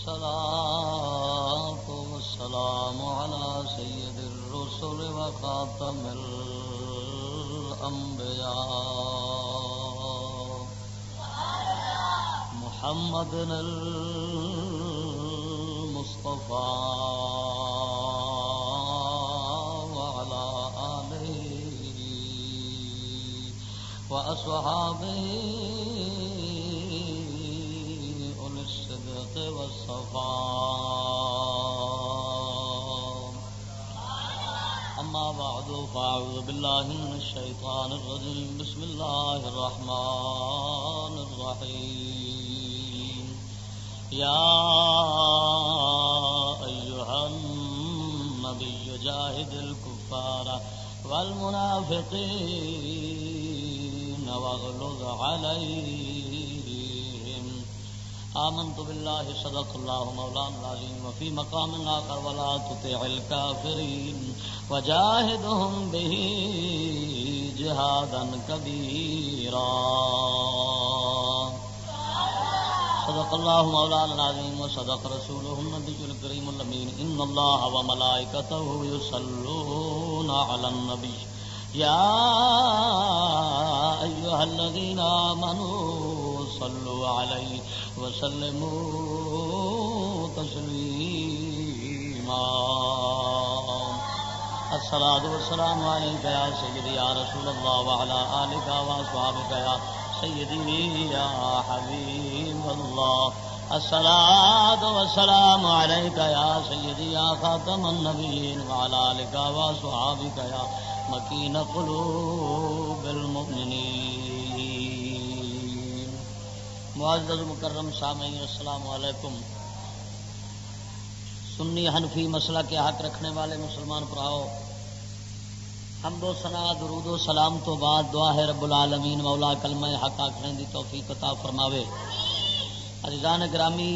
والصلاة والسلام على سيد الرسل وخاتم الأنبياء محمد المصطفى وعلى آله وأصحابه فأعوذ بالله من الشيطان الرجيم بسم الله الرحمن الرحيم يا أيها النبي جاهد الكفار والمنافقين واغلظ عليهم آمنت بالله صدق الله مولانا العظيم وفي مقام آخر ولا تطع الكافرين وجاهدهم به جهادا كبيرا صدق الله مولانا العظيم وصدق رسوله النبي الكريم الأمين إن الله وملائكته يصلون على النبي يا أيها الذين آمنوا صلوا عليه وسلموا تسليما الصلاة والسلام عليك يا سيدي، يا رسول الله، وعلى آلك وأصحابك يا سيدي، يا حبيب الله. الصلاة والسلام عليك يا سيدي، يا خاتم النبيين، وعلى آلك وأصحابك يا مكين قلوب المؤمنين. معزز مکرم سامعین، السلام علیکم. سنی حنفی مسئلہ کے حق رکھنے والے مسلمان پراؤ حمد و سنا درود و سلام تو بعد دعا ہے رب العالمین، مولا کلمہ حق آخنے دی توفیق عطا فرماوے۔ عزیزان گرامی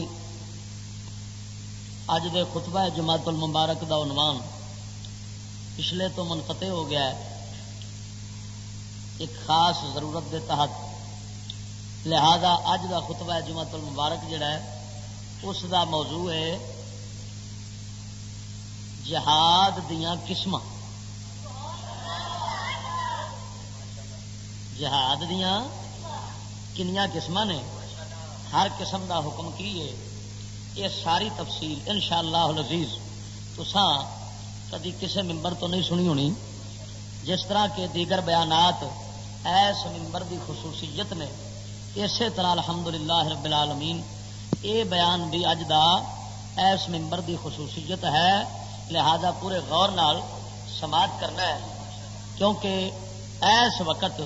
اج دے خطبہ جماعت المبارک دا عنوان پچھلے تو منقطع ہو گیا ہے۔ ایک خاص ضرورت دے تحت، لہذا اج دا خطبہ جماعت المبارک جڑا ہے، اس دا موضوع ہے جہاد دیاں قسم جہاد دیاں کنیا قسم نے۔ ہر قسم دا حکم کی ہے یہ ساری تفصیل ان شاء اللہ لذیذ تو کدی کسی ممبر تو نہیں سنی ہونی۔ جس طرح کے دیگر بیانات ایس ممبر دی خصوصیت نے، اسی طرح الحمدللہ رب العالمین، اے بیان بھی اج دا ایس ممبر دی خصوصیت ہے۔ لہذا پورے غور نال سماعت کرنا ہے، کیونکہ ایس وقت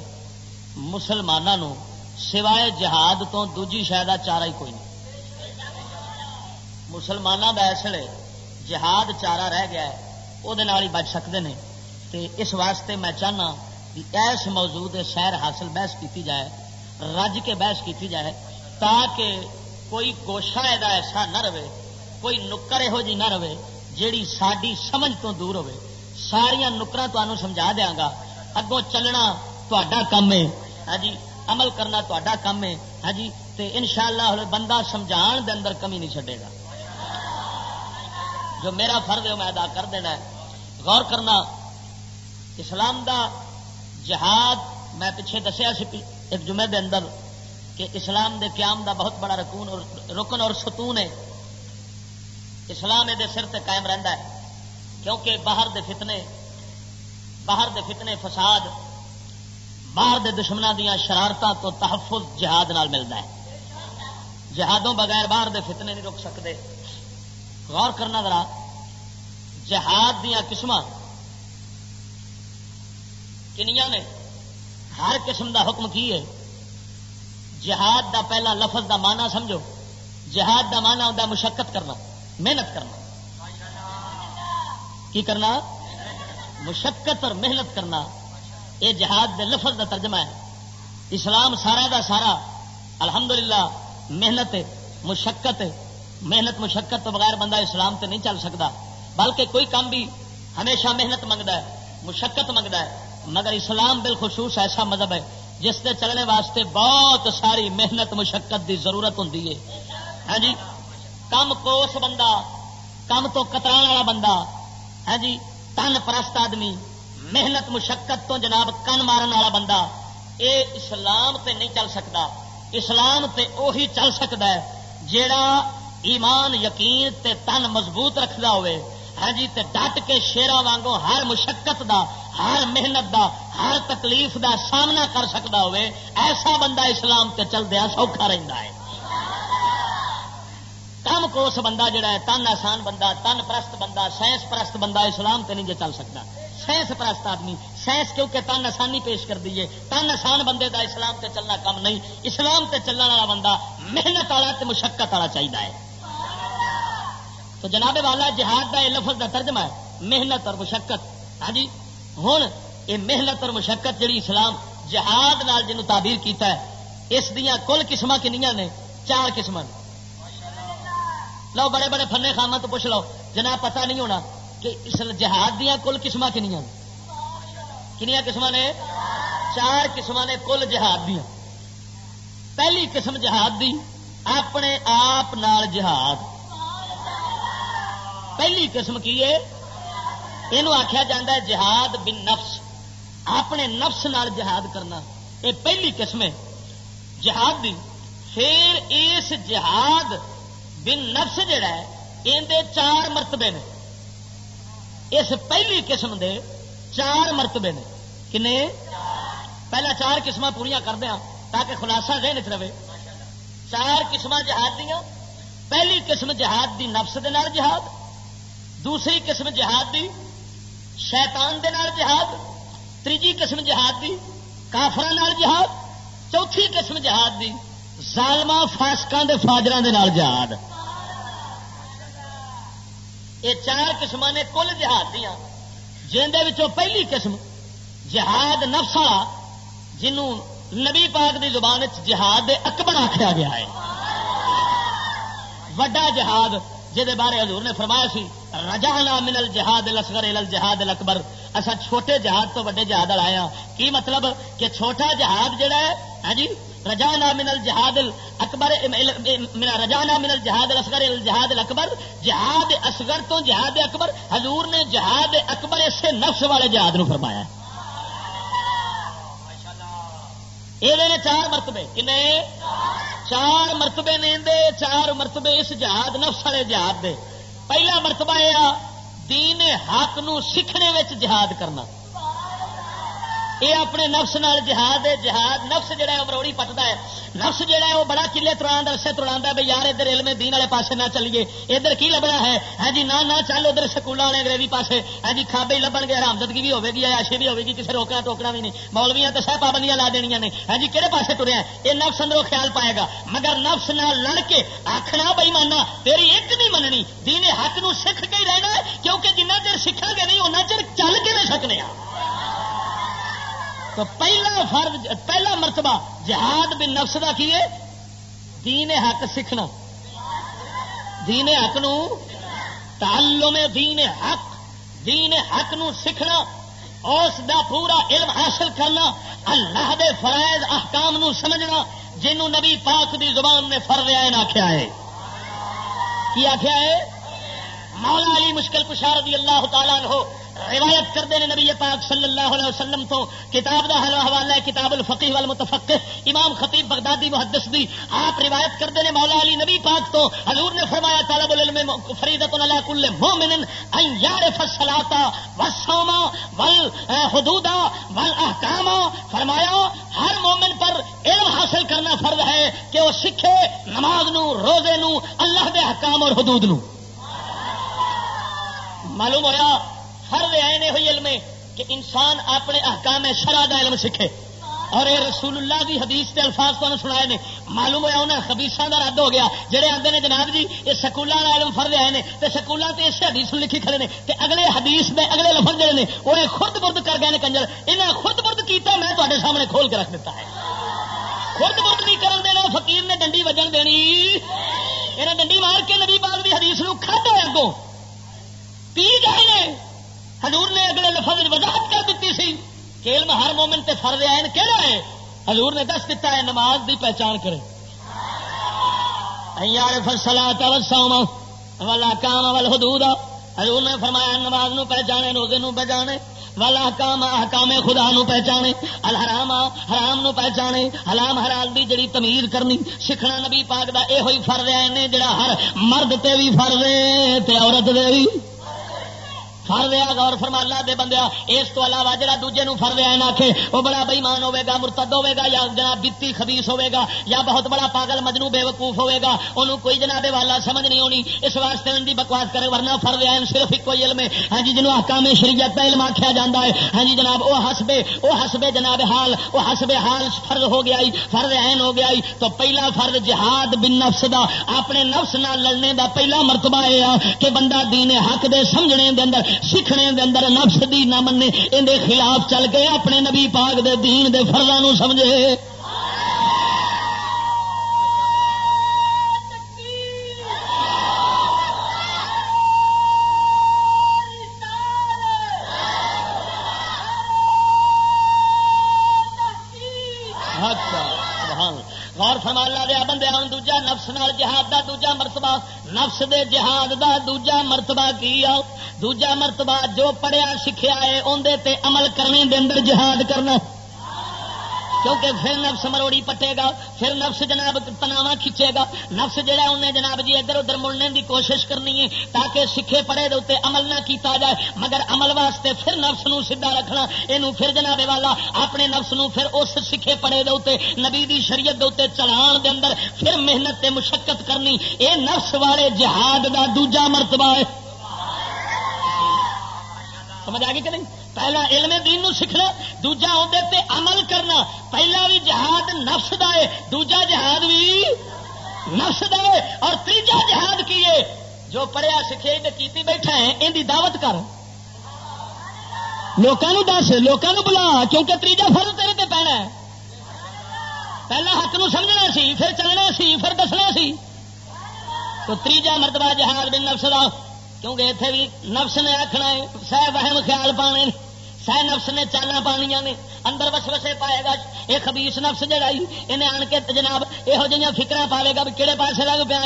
مسلمانوں سوائے جہاد تو دوجی شاید چارہ ہی کوئی نہیں۔ مسلمانوں کا اس لیے جہاد چارہ رہ گیا ہے وہ ہی بچ سکتے ہیں تے اس واسطے میں چاہنا کہ ایس موجود شہر حاصل بحث کی جائے، رج کے بحث کی جائے، تاکہ کوئی گوشا ایسا نہ رہے، کوئی نکر یہو جی نہ رہے جیڑی ساری سمجھ تو دور ہوے ساریا نکر تمہوں سمجھا دیا گا، اگوں چلنا تا کام ہے۔ ہاں جی عمل کرنا تا کام ہے۔ ہاں جی تے انشاءاللہ بندہ سمجھان دے اندر کمی نہیں چڈے گا۔ جو میرا فرض ہے میں ادا کر دینا ہے۔ غور کرنا، اسلام دا جہاد، میں پیچھے دسیا سی ایک جمعے دے اندر کہ اسلام دے قیام دا بہت بڑا رکون اور رکن اور ستون ہے۔ اسلام یہ سر تے قائم رہندا ہے، کیونکہ باہر دے فتنے، باہر دے فتنے فساد، باہر دے دشمنوں دیا شرارتوں تو تحفظ جہاد نال ملتا ہے۔ جہادوں بغیر باہر دے فتنے نہیں رک سکتے غور کرنا ذرا، جہاد دیا قسم کنیا نے؟ ہر قسم دا حکم کی ہے؟ جہاد دا پہلا لفظ دا مانا سمجھو۔ جہاد دا مانا ہوتا مشقت کرنا۔ محنت کرنا۔ کی کرنا؟ مشقت اور محنت کرنا۔ یہ جہاد دے لفظ دا ترجمہ ہے۔ اسلام سارا دا سارا۔ الحمدللہ، محنت، مشقت محنت، مشقت تو بغیر بندہ اسلام تے نہیں چل سکتا۔ بلکہ کوئی کام بھی ہمیشہ محنت منگتا ہے، مشقت منگتا ہے۔ مگر اسلام بالخصوص ایسا مذہب ہے، جس سے چلنے واسطے بہت ساری محنت، مشقت دی ضرورت ہوں ہاں جی؟ کم کوس بندہ، کم تو کترا والا بندہ۔ ہے جی تن پرست آدمی، محنت مشقت تو جناب کن مارن والا بندہ۔ اے اسلام تے نہیں چل سکتا۔ اسلام تے اوہی چل سکتا ہے جیڑا ایمان، یقین تے تن مضبوط رکھدا ہوئے۔ ہاں جی تے ڈٹ کے شیرا وانگو ہر مشقت دا، ہر محنت دا، ہر تکلیف دا سامنا کر سکتا ہوئے۔ ایسا بندہ اسلام تے چل دیا سوکھا رہتا ہے۔ کم کوس بندہ جڑا ہے، تن آسان بندہ، تن پرست بندہ سائنس پرست بندہ، اسلام تے نہیں جے چل سکتا۔ سائنس پرست آدمی سائنس کیونکہ تن آسانی پیش کر دیے تن آسان بندے دا اسلام تے چلنا کم نہیں۔ اسلام تے چلنے والا بندہ محنت والا تے مشقت والا چاہیے ہے۔ تو جناب والا، جہاد کا یہ لفظ کا ترجمہ ہے، محنت اور مشقت۔ ہاں جی ہوں یہ محنت اور مشقت جی اسلام جہاد نال جنوب تعبیر کیتا ہے، اس دیا کل قسم کنیا نے؟ چار قسم لو بڑے بڑے فنے خاما تو پوچھ لو۔ جناب، پتہ نہیں ہونا کہ اس جہاد دیا کل قسم کنیا کنیا قسم نے؟ چار قسم نے کل جہاد دیا پہلی قسم جہاد دی، اپنے آپ نال جہاد۔ پہلی قسم کی ہے؟ یہ آخیا جا جہاد بن نفس۔ اپنے نفس نال جہاد کرنا۔ یہ پہلی قسم ہے۔ جہاد دی۔ پھر اس جہاد بن نفس جڑا ہے اندر چار مرتبے نے۔ اس پہلی قسم دے چار مرتبے نے۔ کنے؟ پہلا چار قسم پوریا کر دیا تاکہ خلاصہ ذہن چ رہے۔ چار قسم جہاد دیا پہلی قسم جہاد دی نفس دے نال جہاد، دوسری قسم جہاد دی شیطان دے نال جہاد تیجی قسم جہاد دی کافر جہاد، چوتھی قسم جہاد دی ظالما فاسکان دے فاجر دے نال جہاد۔ یہ چار قسم نے کل جہاد دیا جن پہلی قسم جہاد نفس والا، جنوں نبی پاک دی زبان جہاد اکبر آخیا گیا ہے۔ وڈا جہاد جہد بارے حضور نے فرمایا سی رجا من الجہاد لسگر الجہاد اکبر اصا چھوٹے جہاد تو وڈے جہاد آیا ہاں۔ کی مطلب؟ کہ چھوٹا جہاد جڑا ہے ہاں جی؟ رجانا من الجہاد اکبر رجانا من الجہاد الاسغر الجہاد الاکبر جہاد اصغر تو جہاد اکبر. حضور نے جہاد اکبر اسے نفس والے جہاد نو فرمایا یہ چار مرتبے. کنے؟ چار مرتبے نے دے چار مرتبے اس جہاد، نفس والے جہاد دے. پہلا مرتبہ یہ دین حق نو سیکھنے جہاد کرنا. یہ اپنے نفس نال جہاد ہے، جہاد نفس جہا ہے مروڑی پٹتا ہے۔ نفس جہا ہے، وہ بڑا کلے تران رسے ترا بھائی یار ادھر علم دین والے پاسے نہ چلیے۔ ادھر کی لبنا ہے؟ ہاں جی نہ چل ادھر سکول والے انگریزی پاسے۔ ہاں جی کھابے ہی لبن گے رامدگی بھی ہوگی ایشی بھی ہوگی کسی روکنا ٹوکنا بھی نہیں۔ مولویا تو سہ پابندیاں لا دنیا نے۔ ہاں جی کہڑے پاسے تریا یہ نفس اندروں خیال پائے گا۔ مگر نفس نہ لڑ کے آخنا بھائی ماننا تیری ایک نہیں مننی۔ دین حق نو سکھ کے ہی رہنا ہے، کیونکہ جنہ چر سیکھا گے نہیں اُنہ چر چل کے نہیں سکنے آ۔ تو پہلا فرد پہلا مرتبہ جہاد بن نفس کا کی ہے؟ دین حق سیکھنا۔ دین حق نو تعلم دین حق۔ دین حق نو سیکھنا، اس دا پورا علم حاصل کرنا، اللہ دے فرائض، احکام نو سمجھنا، جنوں نبی پاک دی زبان نے فر رہا آخیا ہے۔ کی آخیا ہے؟ مولا علی مشکل پشار دی اللہ تعالیٰ ہو روایت کرتے ہیں نبی پاک صلی اللہ علیہ وسلم تو کتاب دا حوالہ ہے، کتاب الفقی والمتفق امام خطیب بغدادی محدث دی آپ روایت کرتے ہیں، مولا علی نبی پاک تو حضور نے فرمایا طالب العلم فریدت علی کل مومن ان یعرف الصلاۃ والصوم والحدود والاحکام فرمایا، ہر مومن پر علم حاصل کرنا فرض ہے کہ وہ سکھے نماز نو، روزے نو، اللہ دے حکام اور حدود نو۔ معلوم ہوا فرض آئے ہوئی علم کہ انسان اپنے احکام شرح کا علم سیکھے۔ اور یہ رسول اللہ کی حدیث کے الفاظ کو سنا نے۔ معلوم ہوا انہیں خبیسا کا رد ہو گیا۔ جہے آتے ہیں جناب جی یہ سکولوں کا علم فرد آئے ہیں تو سکولوں سے اسے حدیث لکھی کھڑے ہیں کہ اگلے حدیث میں اگلے لفظ جڑے ہیں وہ خود برد کر گئے کنجر۔ انہیں خود برد کیتا، میں تے سامنے کھول کے رکھ دیتا ہے۔ خود برد نہیں کرن دینا، فقیر نے ڈنڈی وجن دینی۔ یہ ڈنڈی مار کے نبی باغ کی حدیث نو کھڈ اگوں۔ پی گئے حضور نے اگلے لفظ وضاحت کر دیتی سی کہ علم ہر مومن تے فرض آئے کہڑا ہے؟ حضور نے دس دیتا ہے نماز دی پہچان کرے یار فصلا تو والا کام ول حدود۔ حضور نے فرمایا نماز نو پہچانے، روزے نو پہچانے۔ والا کام حکام خدا نو پہچانے۔ الحرام، حرام نو پہچانے۔ حلام حلال دی جڑی تمیز کرنی۔ سیکھنا نبی پاک دا اے ہوئی فرض ہے جڑا ہر مرد تے بھی فرض ہے تے عورت دے بھی فر دیا گور فرما، اللہ دے بندیا اس تو علاوہ جڑا دوجے نو فر دیا آخے وہ بڑا بےمان ہوے گا، مرتد ہوے گا، یا جناب بتی خبیس ہوے گا، یا بہت بڑا پاگل مجنو بے وقوف ہوے گا انہوں کوئی جناب والا سمجھ نہیں ہونی۔ اس واسطے ان کی بکواس کرے، ورنہ فر دیا صرف ایک علم ہے۔ ہاں جی جنوب حکام شریعت کا علم آخیا جا ہے ہاں جی جناب وہ ہسبے وہ ہسبے جناب حال وہ ہسبے حال فرض ہو گیا فرض عین ہو گیا تو پہلا فرض جہاد بن نفس دا، اپنے نفس نہ لڑنے دا پہلا مرتبہ یہ کہ بندہ دین حق دے، سمجھنے دے اندر سیکھنے دے اندر نفس دی نہ منے ان خلاف چل کے اپنے نبی پاک دے دین دے فرضاں سمجھے۔ اچھا، نفس نال جہاد دا دوجا مرتبہ، نفس دے جہاد دا دوجا مرتبہ کی دوجا مرتبہ جو پڑھیا سیکھا ہے اندر عمل کرنے دے اندر جہاد کرنا۔ کیونکہ پھر نفس مروڑی پٹے گا، پھر نفس جناب تناوا کھچے گا۔ نفس جہا انہیں جناب جی ادھر ادھر مڑنے کی کوشش کرنی ہے تاکہ سکھے پڑے دے عمل نہ کیتا جائے، مگر عمل واسطے پھر نفس نو سیدھا رکھنا یہ پھر جناب والا اپنے نفس نو پھر اس سکھے پڑے دے نبی دی شریعت دے چلان دے اندر پھر محنت تے مشقت کرنی۔ اے نفس والے جہاد دا دوجا مرتبہ ہے۔ سمجھ آ گئی کہ نہیں؟ پہلا علم دین نو سیکھنا، دوجا تے عمل کرنا۔ پہلا بھی جہاد نفس دا ہے، دوجا جہاد بھی نفس دا ہے۔ اور تیجا جہاد کی ہے؟ جو پڑھیا سکھے کیتی بیٹھا ہے، ان دی دعوت کر۔ لوگوں دس لوگوں بلا، کیونکہ تیجا فرض تیرے تے پینا ہے۔ پہلا حق نو سمجھنا سی، پھر چلنا سی، پھر دسنا سی۔ تو تیجا مرتبہ جہاد بن نفس دا۔ کیونکہ اتنے بھی نفس نے آخنا ہے، سہ وہم خیال پانے سہ نفس نے چالا پانیا نے، اندر وس وسے پائے گا یہ خبیس نفس جڑائی انہیں آن کے جناب یہو جہاں فکر پاوے گا بھی کہڑے پاسے لگ پیا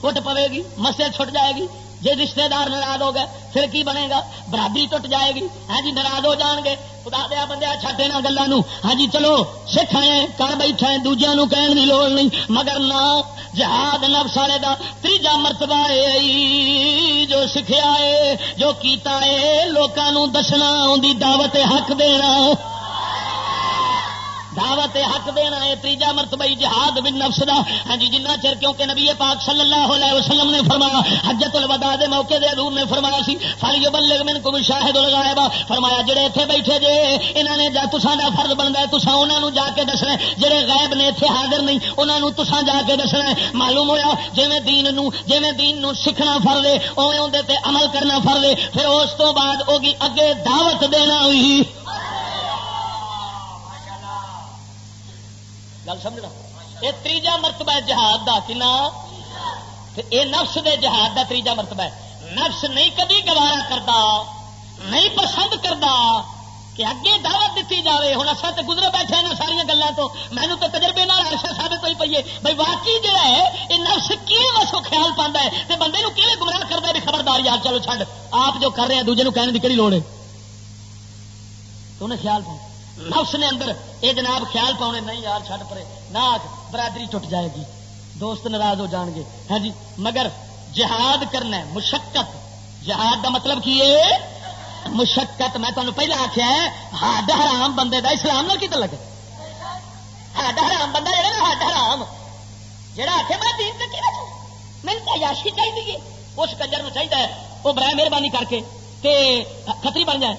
فٹ پوے گی، مسجد چھٹ جائے گی جی رشتے دار ناراض ہو گئے، پھر کی بنے گا؟ برادری ٹوٹ جائے گی۔ ہاں جی ناراض ہو جان گے۔ خدا دیا بندے چھٹے نہ گلوں ہاں جی چلو سکھ آئے کر بیٹھے دوجیا کہنے کی لوڑ نہیں، مگر نہ جہاد نفس والے کا تیجا مرتبہ جو سکھیا ہے، جو کیتا ہے لوگوں دسنا ان دعوت حق دینا۔ دعوت حق دینا ہے، تیجا مرتبہ جہاد بن نفس دا۔ ہاں جی جنہ چر کیونکہ نبی پاک صلی اللہ علیہ وسلم نے فرمایا، حجت الوداع دے موقع دے حضور نے فرمایا سی فلی بلغ من کو شاہد الغائبا فرمایا، جڑے ایتھے بیٹھے جے، انہاں نے جا، تساں دا فرض بندا ہے، تساں انہاں نو جا کے دسنا ہے۔ جڑے غائب نے ایتھے حاضر نہیں، انہاں نو تساں جا کے دسنا ہے۔ معلوم ہویا، جویں دین نو، جویں دین نو سیکھنا فرض ہے، اوویں اون دے تے عمل کرنا فرض ہے۔ پھر اس تو بعد اوگی اگے دعوت دینا ہوئی۔ گل سمجھنا؟ یہ تیجا مرتبہ جہاد کا کنا یہ نفس دے جہاد کا تیجا مرتبہ ہے۔ نفس نہیں کبھی گوارا کرتا نہیں پسند کرتا کہ اگے دعوت دیتی جائے ہوں اصل تو گزرے بیٹھے نا ساریا گلوں تو۔ مینو تو تجربے نال ایسا ثابت ہوئی پیے بھائی واقعی جہا ہے یہ نفس کی وسو خیال پانا ہے؟ تو بندے کی گمراہ کرتا ہے؟ بھی خبردار، یار چلو چھڈ۔ آپ جو کر رہے ہیں، دوجے کہنے کی کہڑی لوڑ ہے؟ تو انہیں خیال پاؤں نفس نے اندر یہ جناب خیال پاؤنے نہیں یار، چھڈ پڑے نہ برادری ٹوٹ جائے گی۔ دوست ناراض ہو جان گے۔ ہاں جی مگر جہاد کرنا ہے، مشقت۔ جہاد کا مطلب کی ہے؟ مشقت۔ میں تمہیں پہلے آخیا ہے ہڈ حرام بندے کا اسلام نہ کتنے لگے ہڈ حرام بندہ جہاں ہڈ حرام۔ جہاں آخے میں دین سے کیا میری چاہیے اس کنجر چاہیے وہ برائے مہربانی کر کے کتری بن جائے،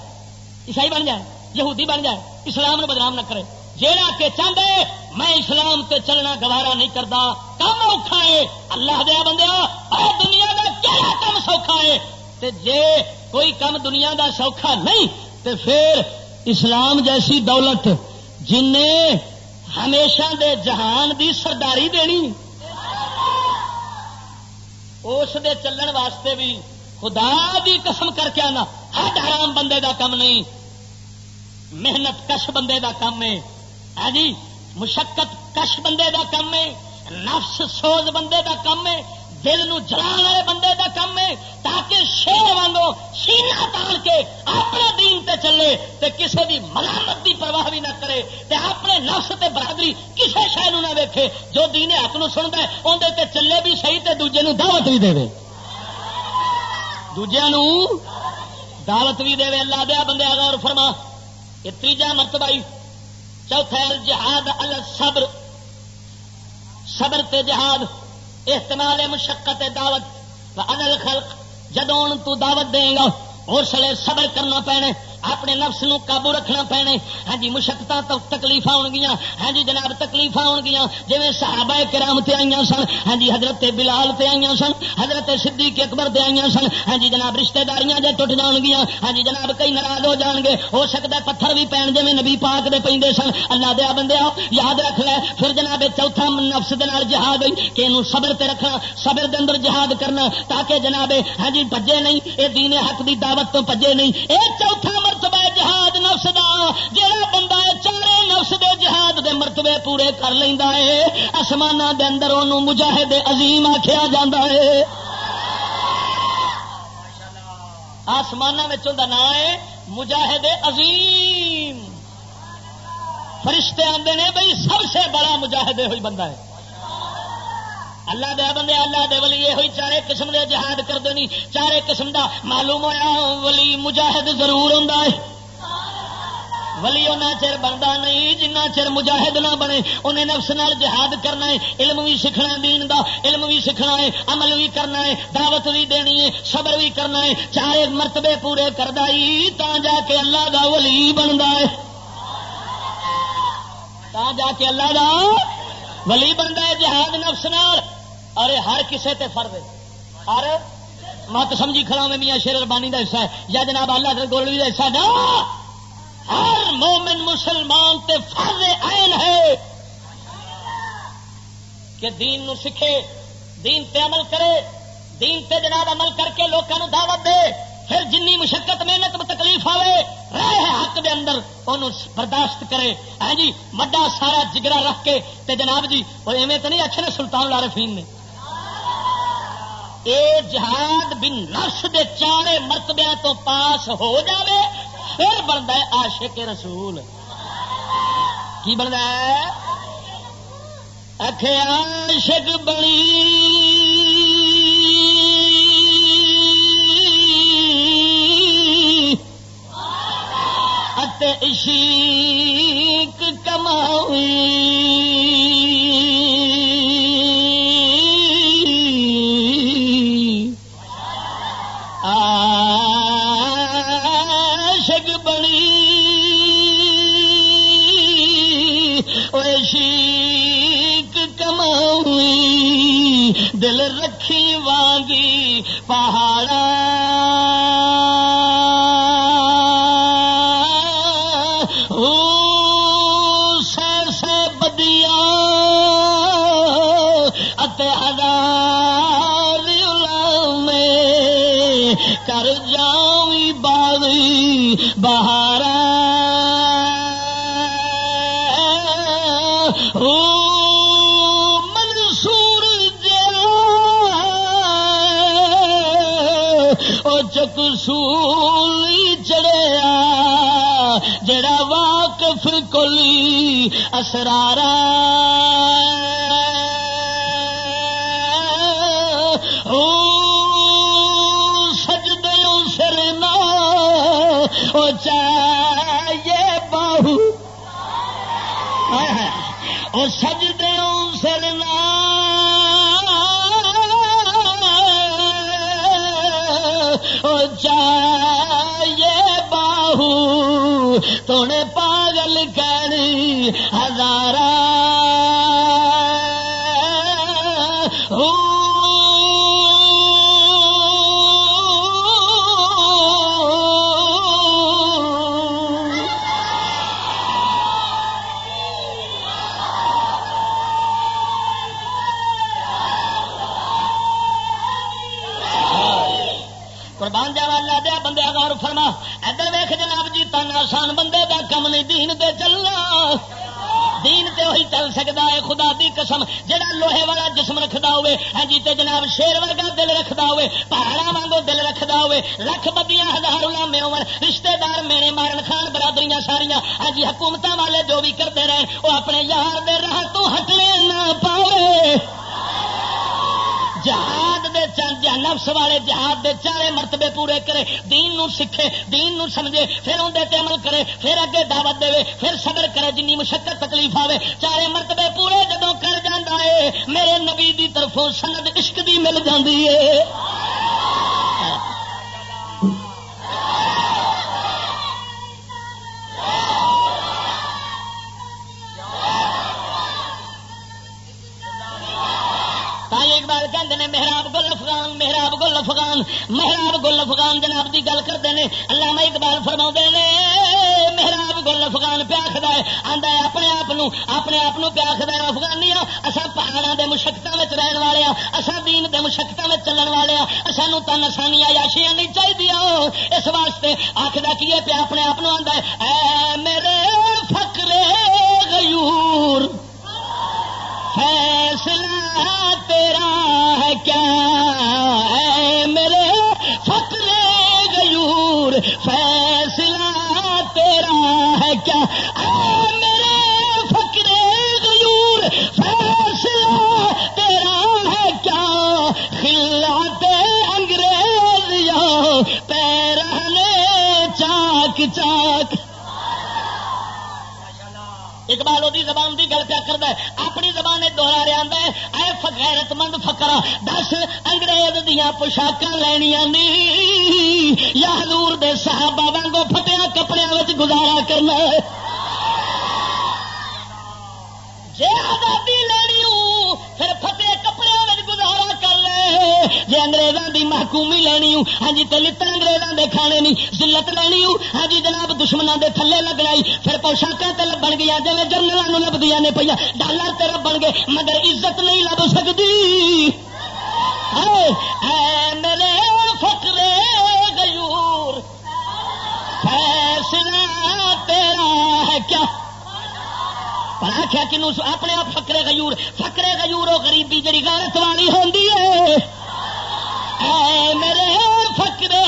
عیسائی بن جائے۔ یہودی بن جائے، اسلام نو بدنام نہ کرے۔ جیڑا کہ چاہتے میں اسلام تے چلنا گوارا نہیں کرتا کم اوکھا ہے۔ اللہ دیا بندے دنیا کا کیا کم سوکھا ہے؟ تے جے کوئی کم دنیا دا سوکھا نہیں، تے پھر اسلام جیسی دولت جن ہمیشہ دے جہان دی سرداری دینی۔ اس دے چلن واسطے بھی خدا بھی قسم کر کے آنا۔ ہر حرام بندے دا کم نہیں۔ محنت کش بندے دا کام ہے۔ ہاں جی مشقت کش بندے دا کام ہے۔ نفس سوز بندے دا کم ہے۔ دل نو جلان والے بندے دا کم ہے۔ تاکہ شیر وانگو سینا تان کے اپنے دین تے چلے تے کسے دی ملامت دی پرواہ بھی نہ کرے تے اپنے نفس تے برادری کسے شہر نہ ویکھے۔ جو دین حق نو سنتا ہے اندر تے چلے بھی صحیح تے دوجے نو دعوت بھی دے۔ دوجے نو دعوت بھی دے۔ اللہ دیا بندے غور فرما۔ یہ تیجا مرتبہ چوتھا جہاد الصبر۔ صبر تے جہاد، احتمال مشقت دعوت۔ انل خلق جدون تو دعوت دے گا اس لیے صبر کرنا پینے۔ اپنے نفس نو قابو رکھنا پینے۔ ہاں جی مشقت تکلیف آن گیا ہاں جی جناب تکلیف آن گیا جی صحابہ کرام تے آئی سن ہاں جی حضرت بلال تے آئی سن، حضرت صدیق اکبر تے آئی سن ہاں جی جناب رشتہ داریاں جے ٹوٹ جان گیا ہاں جی جناب، کئی ناراض ہو جان گے۔ ہو سکتا ہے پتھر بھی پین جی نبی پاک دے پہ سن۔ اللہ دیا بندے، آؤ، یاد رکھ لے۔ پھر جناب چوتھا نفس دے جہاد ہوئی کہ صبر تے رکھنا، صبر دے اندر جہاد کرنا، تاکہ جناب ہاں جی بجے نہیں یہ دین حق دی دعوت تو بجے نہیں۔ یہ چوتھا جہاد نفس دا جہاں بندہ چارے نفس دے جہاد دے مرتبے پورے کر لینا ہے آسمان دے اندر انہوں مجاہد عظیم آخیا جا ہے آسمان نام ہے مجاہد عظیم۔ فرشتے آتے نے بھائی سب سے بڑا مجاہد ہوئی بندہ ہے اللہ دے بندے، اللہ دے ولی یہ ہوئی، چارے قسم دے جہاد کرتے نہیں چارے قسم دا معلوم ہوا ولی مجاہد ضرور ہوں ولی اُنہ چر بنتا نہیں جنہ چر مجاہد نہ بنے، انہیں نفس نال جہاد کرنا ہے، علم بھی سیکھنا دین دا علم بھی سیکھنا ہے، عمل بھی کرنا ہے، دعوت بھی دینی ہے، صبر بھی کرنا ہے چارے مرتبے پورے کردا ہی تا جا کے اللہ دا ولی بنتا ہے۔ تا جا کے اللہ دا ولی بنتا ہے، جہاد نفس نال۔ اور ہر کسے تے فرد ہر مت سمجھی کھڑا میں میاں شیر ربانی دا حصہ ہے۔ یا جناب اللہ گولوی کا حصہ نا ہر مومن مسلمان تے فرض عین ہے کہ دین نو سکھے، دین تے عمل کرے، دین تے جناب عمل کر کے لوگوں دعوت دے، پھر جن مشقت، محنت میں تکلیف آئے رہے حق دے اندر انہوں برداشت کرے۔ ہاں جی وڈا سارا جگرا رکھ کے، تے جناب جی وہ ایویں تو نہیں، اچھے نے سلطان لارفین نے۔ اے جہاد بن نفس دے چارے مرتبے تو پاس ہو جاوے پھر بنتا ہے آشق رسول۔ کی بنتا ہے؟ اکھے عاشق بنی۔ عشق کمائی دل رکھی وانگی پہاڑا۔ سر سے بدیا ہزار میں کر جاؤں باغی بہارا سولی چڑیا جڑا واقف کلی اسرارا۔ سجدے سرنا او چاہیے باہو۔ او سجدے تو نے پاگل کہنی ہزارہ آسان بندے دا کم نہیں، دین تے چلنا۔ دین تے وہی چل چل سکتا ہے، خدا دی قسم۔ جہاں لوہے والا جسم رکھتا ہوے ہاں جی جناب شیر ورگا دل رکھتا ہوے پہاڑا وانگو دل رکھتا ہوے لکھ بدیاں ہزار لامے ہو رشتے دار میرے مارن خان برادریاں ساریاں ہاں جی حکومت والے جو بھی کرتے رہے وہ اپنے یار دے راہ تو ہٹنے نہ پاؤ جہاد دے نفس والے جہاد دے چارے مرتبے پورے کرے، دین نو سکھے دین نو سمجھے، پھر اندر عمل کرے، پھر اگے دعوت دے پھر صبر کرے جن مشقت تکلیف آئے چارے مرتبے پورے جدو کر جانا ہے میرے نبی دی طرفوں سند عشق دی مل جاتی ہے اقبال کہتے محراب گل افغان، محراب گل افغان، محراب گل افغان جناب کی گل کرتے ہیں۔ علامہ اقبال فرما نے، محراب گل افغان پیاکھد ہے آدھا ہے اپنے آپ اپنے آپ پیاکھد ہے افغانی اصا پہاڑوں کے مشقت رہن والے اصا دین کے مشقت چلن والے سانو تن آسانیاں یاشیاں نہیں چاہیے اس واسطے آخر کی پیا اپنے آپ آدھا ہے، اے میرے فکرے غیور۔ فیصلہ تیرا ہے کیا؟ ہے میرے فکر غیور، فیصلہ تیرا ہے کیا؟ اے میرے فکر غیور، فیصلہ تیرا ہے کیا؟ خلاتے انگریز یا پیرنے چاک چاک۔ اقبال وہ زبان کی گل پیا کرتا ہے، اپنی زبان دوہرا رہا ہے، اے فغیرت مند فکرا دس انگریز دیا پوشاک لینیا نہیں یا حضور دے صحابہ وانگو پھٹیا کپڑے گزارا کرنا۔ جی آزادی جی اگریزوں کی محکومی لینی ہوں ہاں جی تو لتر اگریزوں کے کھانے نہیں سلت لینی ہوں ہاں جی جناب دشمنوں کے تھلے لگنا پھر پوشاکا تے لبن گیا جی جنرلوں لبدیا نے پہ ڈالر تے لبن گے، مگر عزت نہیں لب سکتی میرے فکرے گیور فیصلہ تیرا ہے کیا؟ پر آخیا کنو اپنے آپ فکرے گجور فکرے گجور وہ گریبی جی غیرت والی ہوتی ہے۔ اے میرے فکرے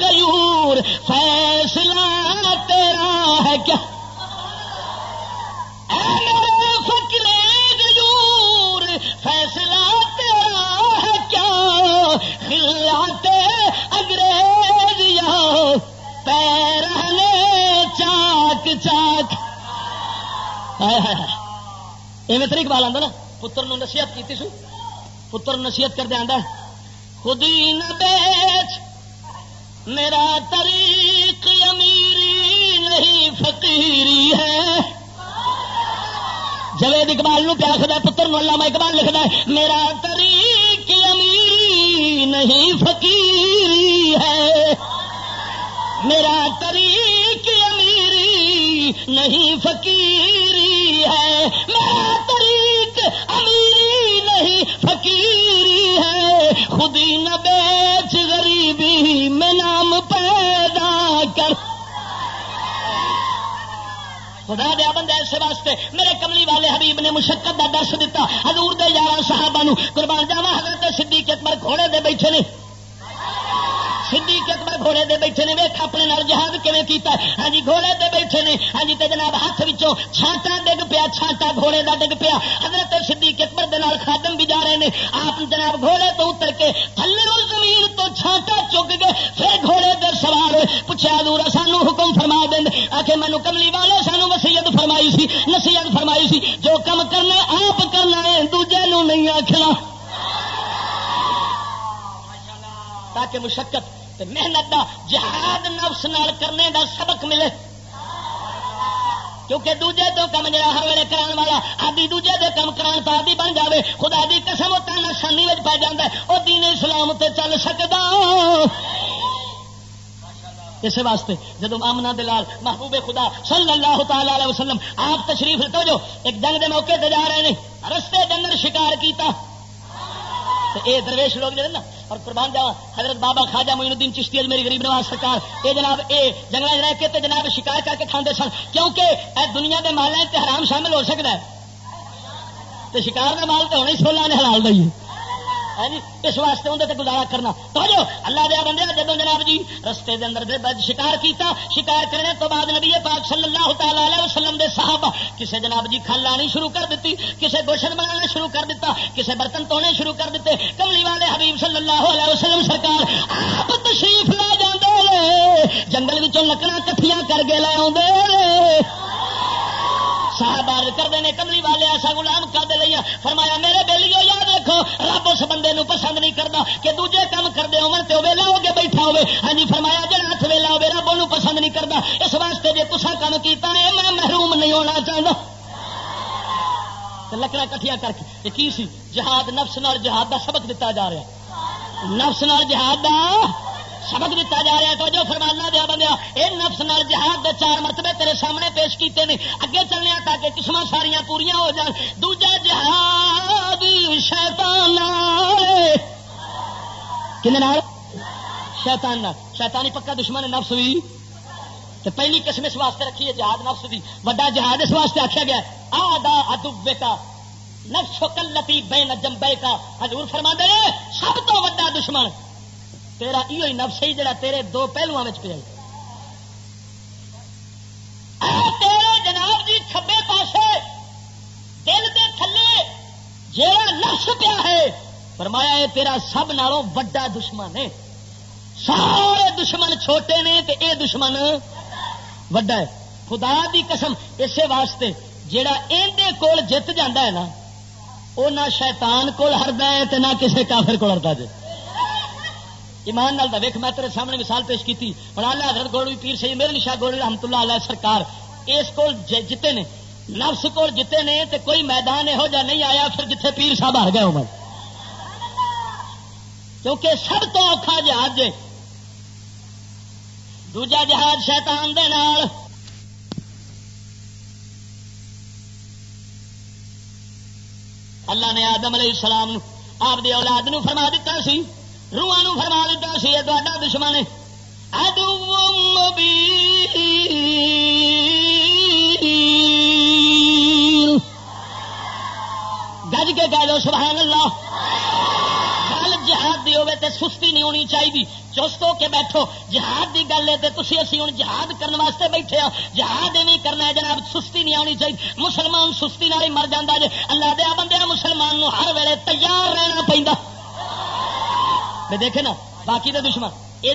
گیور فیصلہ تیرا ہے کیا؟ اے میرے فکرے گیور فیصلہ تیرا ہے کیا؟ خلاتے انگریز یا پیرنے چاک چاک؟ ایویں طریق بال آتا نا، پتر نصیحت کی سو، پتر نصیحت کر دیا خودی نہ بیچ میرا طریق امیری نہیں، فقیری ہے۔ جوید اقبال نو پیا خدا پتر نو علامہ اقبال لکھتا ہے، میرا طریق امیری نہیں، فقیری ہے۔ میرا طریق امیری نہیں، فقیری ہے۔ میرا طریق امیری ہی فقیری ہے، خودی نہ بیچ غریبی میں نام پیدا کر۔ خدا دیا بندہ ایسے واسطے، میرے کملی والے حبیب نے مشقت کا درس دیتا، حضور دے یار صاحبہ قربان جاوا حضرت صدیق اکبر گھوڑے دے بیٹھے نے۔ سی اکبر گھوڑے دے بیٹھے نے ویخ اپنے نال جہاز کیتا ہاں جی گھوڑے دے بیٹھے نے۔ ہاں جی جناب ہاتھ چھانٹا ڈگ پیا چھانٹا گھوڑے کا ڈگ پیا۔ حضرت صدیق اکبر دے نال خادم بھی جا رہے ہیں آپ جناب گھوڑے تو اتر کے تھلے زمین تو چھانٹا چک گئے پھر گھوڑے دے سوار پوچھا دور سانو حکم فرما دیں آ کے مینو کملی والے سانو وسیعت فرمائی سی نصیحت فرمائی سی۔ جو کم کرنا آپ کرنا ہے دوجے نو نہیں آخنا تاکہ مشقت تے محنت دا، جہاد نفس نال کرنے دا سبق ملے۔ کیونکہ دوجے تو کم جا ہر ویلے کران والا، آدھی دوجے دے کم کران تو آدھی بن جاوے۔ خدا دی قسم، وہ تانا سانی پی جا وہ دین اسلام تے چل سکتا اس واسطے جب آمنا دلال محبوب خدا صلی اللہ تعالی علیہ وسلم آپ تشریف تو جو، ایک جنگ دے موقع تے جا رہے ہیں رستے جنگل شکار کیتا۔ اے درویش لوگ جڑے نا، اور قربان جاوا حضرت بابا خواجہ معین الدین چشتی میری غریب نواز سرکار، اے جناب، اے جنگل رہ کے تے جناب شکار کر کے کھاندے سن، کیونکہ اے دنیا دے مال تے حرام شامل ہو سکتا ہے۔ تو شکار کا مال تو ہونا ہی سولہ نے حلال دئیے۔ ہاں جی اس واسطے اندر تے گزارا کرنا۔ تو جو اللہ دیا بندے جب جناب جی رستے دے اندر دے شکار کیتا، شکار کرنے تو بعد نبی پاک صلی اللہ تعالی علیہ وسلم دے صحابہ، کسے جناب جی کھل لانی شروع کر دیتی کسے گوشت بنانا شروع کر دیتا کسے برتن تونے شروع کر دیتے کملی والے حبیب صلی اللہ علیہ وسلم سرکار، آپ تشریف لے جاندے جنگل وچوں لکڑا کٹھیاں کر کے لے آدھے صاحب کرتے ہیں کملی والے ایسا گلام کر دے لیا فرمایا، میرے بےلیو یاد رکھو رب اس بندے نو پسند نہیں کرتا کہ دوجے کام کرتے ہو تو ویلا ہو کے بیٹھا ہوے ہاں جی فرمایا جڑا ہاتھ ویلا ہوے رب ان پسند نہیں کرتا اس واسطے جی تصا کام کیتا ہے، میں محروم نہیں ہونا چاہتا لکڑا کٹیا کر کے کی سی؟ جہاد نفس نال جہاد دا سبق دتا جا رہا نفس نال جہاد دا سبق دتا جا رہا تو جو فرمانا دیا بندہ یہ نفس نال جہاد دے چار مرتبے تیرے سامنے پیش کیتے ہیں اگے چلنے تاکہ قسم ساریا پوریا ہو جان۔ دوجا جہاد شیطان کن شیطان شیطانی پکا دشمن نفس بھی تو پہلی قسم اس واسطے رکھی ہے، جہاد نفس کی وڈا جہاد اس واسطے آخیا گیا آدھا ادبے کا نفس کلتی بے نجم بے کا حضور فرما دے سب تو وا دشمن۔ تیرا یہ نفس ہی جڑا تیرے دو پہلو پہ تیرے جناب جی کبے پاسے، دل دے تھلے جڑا نفس پیا ہے۔ فرمایا یہ تیرا سب نالوں وڈا دشمن ہے۔ سارے دشمن چھوٹے نے تے اے دشمن وڈا ہے۔ خدا دی قسم اسی واسطے جیڑا اندے کول جت جاندہ ہے نا وہ نہ شیطان کول ہردا ہے تے نہ کسے کافر کول ہردا جائے ایمان نال ویک میں تیرے سامنے مثال پیش کی ہوں اللہ حضرت گولوی پیر سی میرے نشا گولوی رحمت اللہ علیہ سرکار، اس کو جیتے نے، نفس کو جیتے نے، تے کوئی میدان یہو جہ نہیں آیا، پھر جتھے پیر صاحب ہر گئے عمر کیونکہ سب تو اوکھا جہاز جے دوجا جہاز شیطان دے نال۔ اللہ نے آدم علیہ السلام آپ دی اولاد نو فرما دیتا سی۔ روح فرما دیتا سی تا دشمن گج کے کہہ دو، سبحان اللہ۔ گل جہاد دی ہوے تے سستی نہیں ہونی چاہیے چست ہو کے بیٹھو۔ جہاد دی گل ہے تو تھی اسی ہوں جہاد کرنے واسطے بیٹھے ہو۔ جہاد نہیں کرنا ہے جناب، سستی نہیں آنی چاہیے مسلمان سستی نال ہی مر جانا جی اللہ دیا بندے مسلمان نو ہر ویلے تیار رہنا پہ دیکھے نا، باقی تو دشمن یہ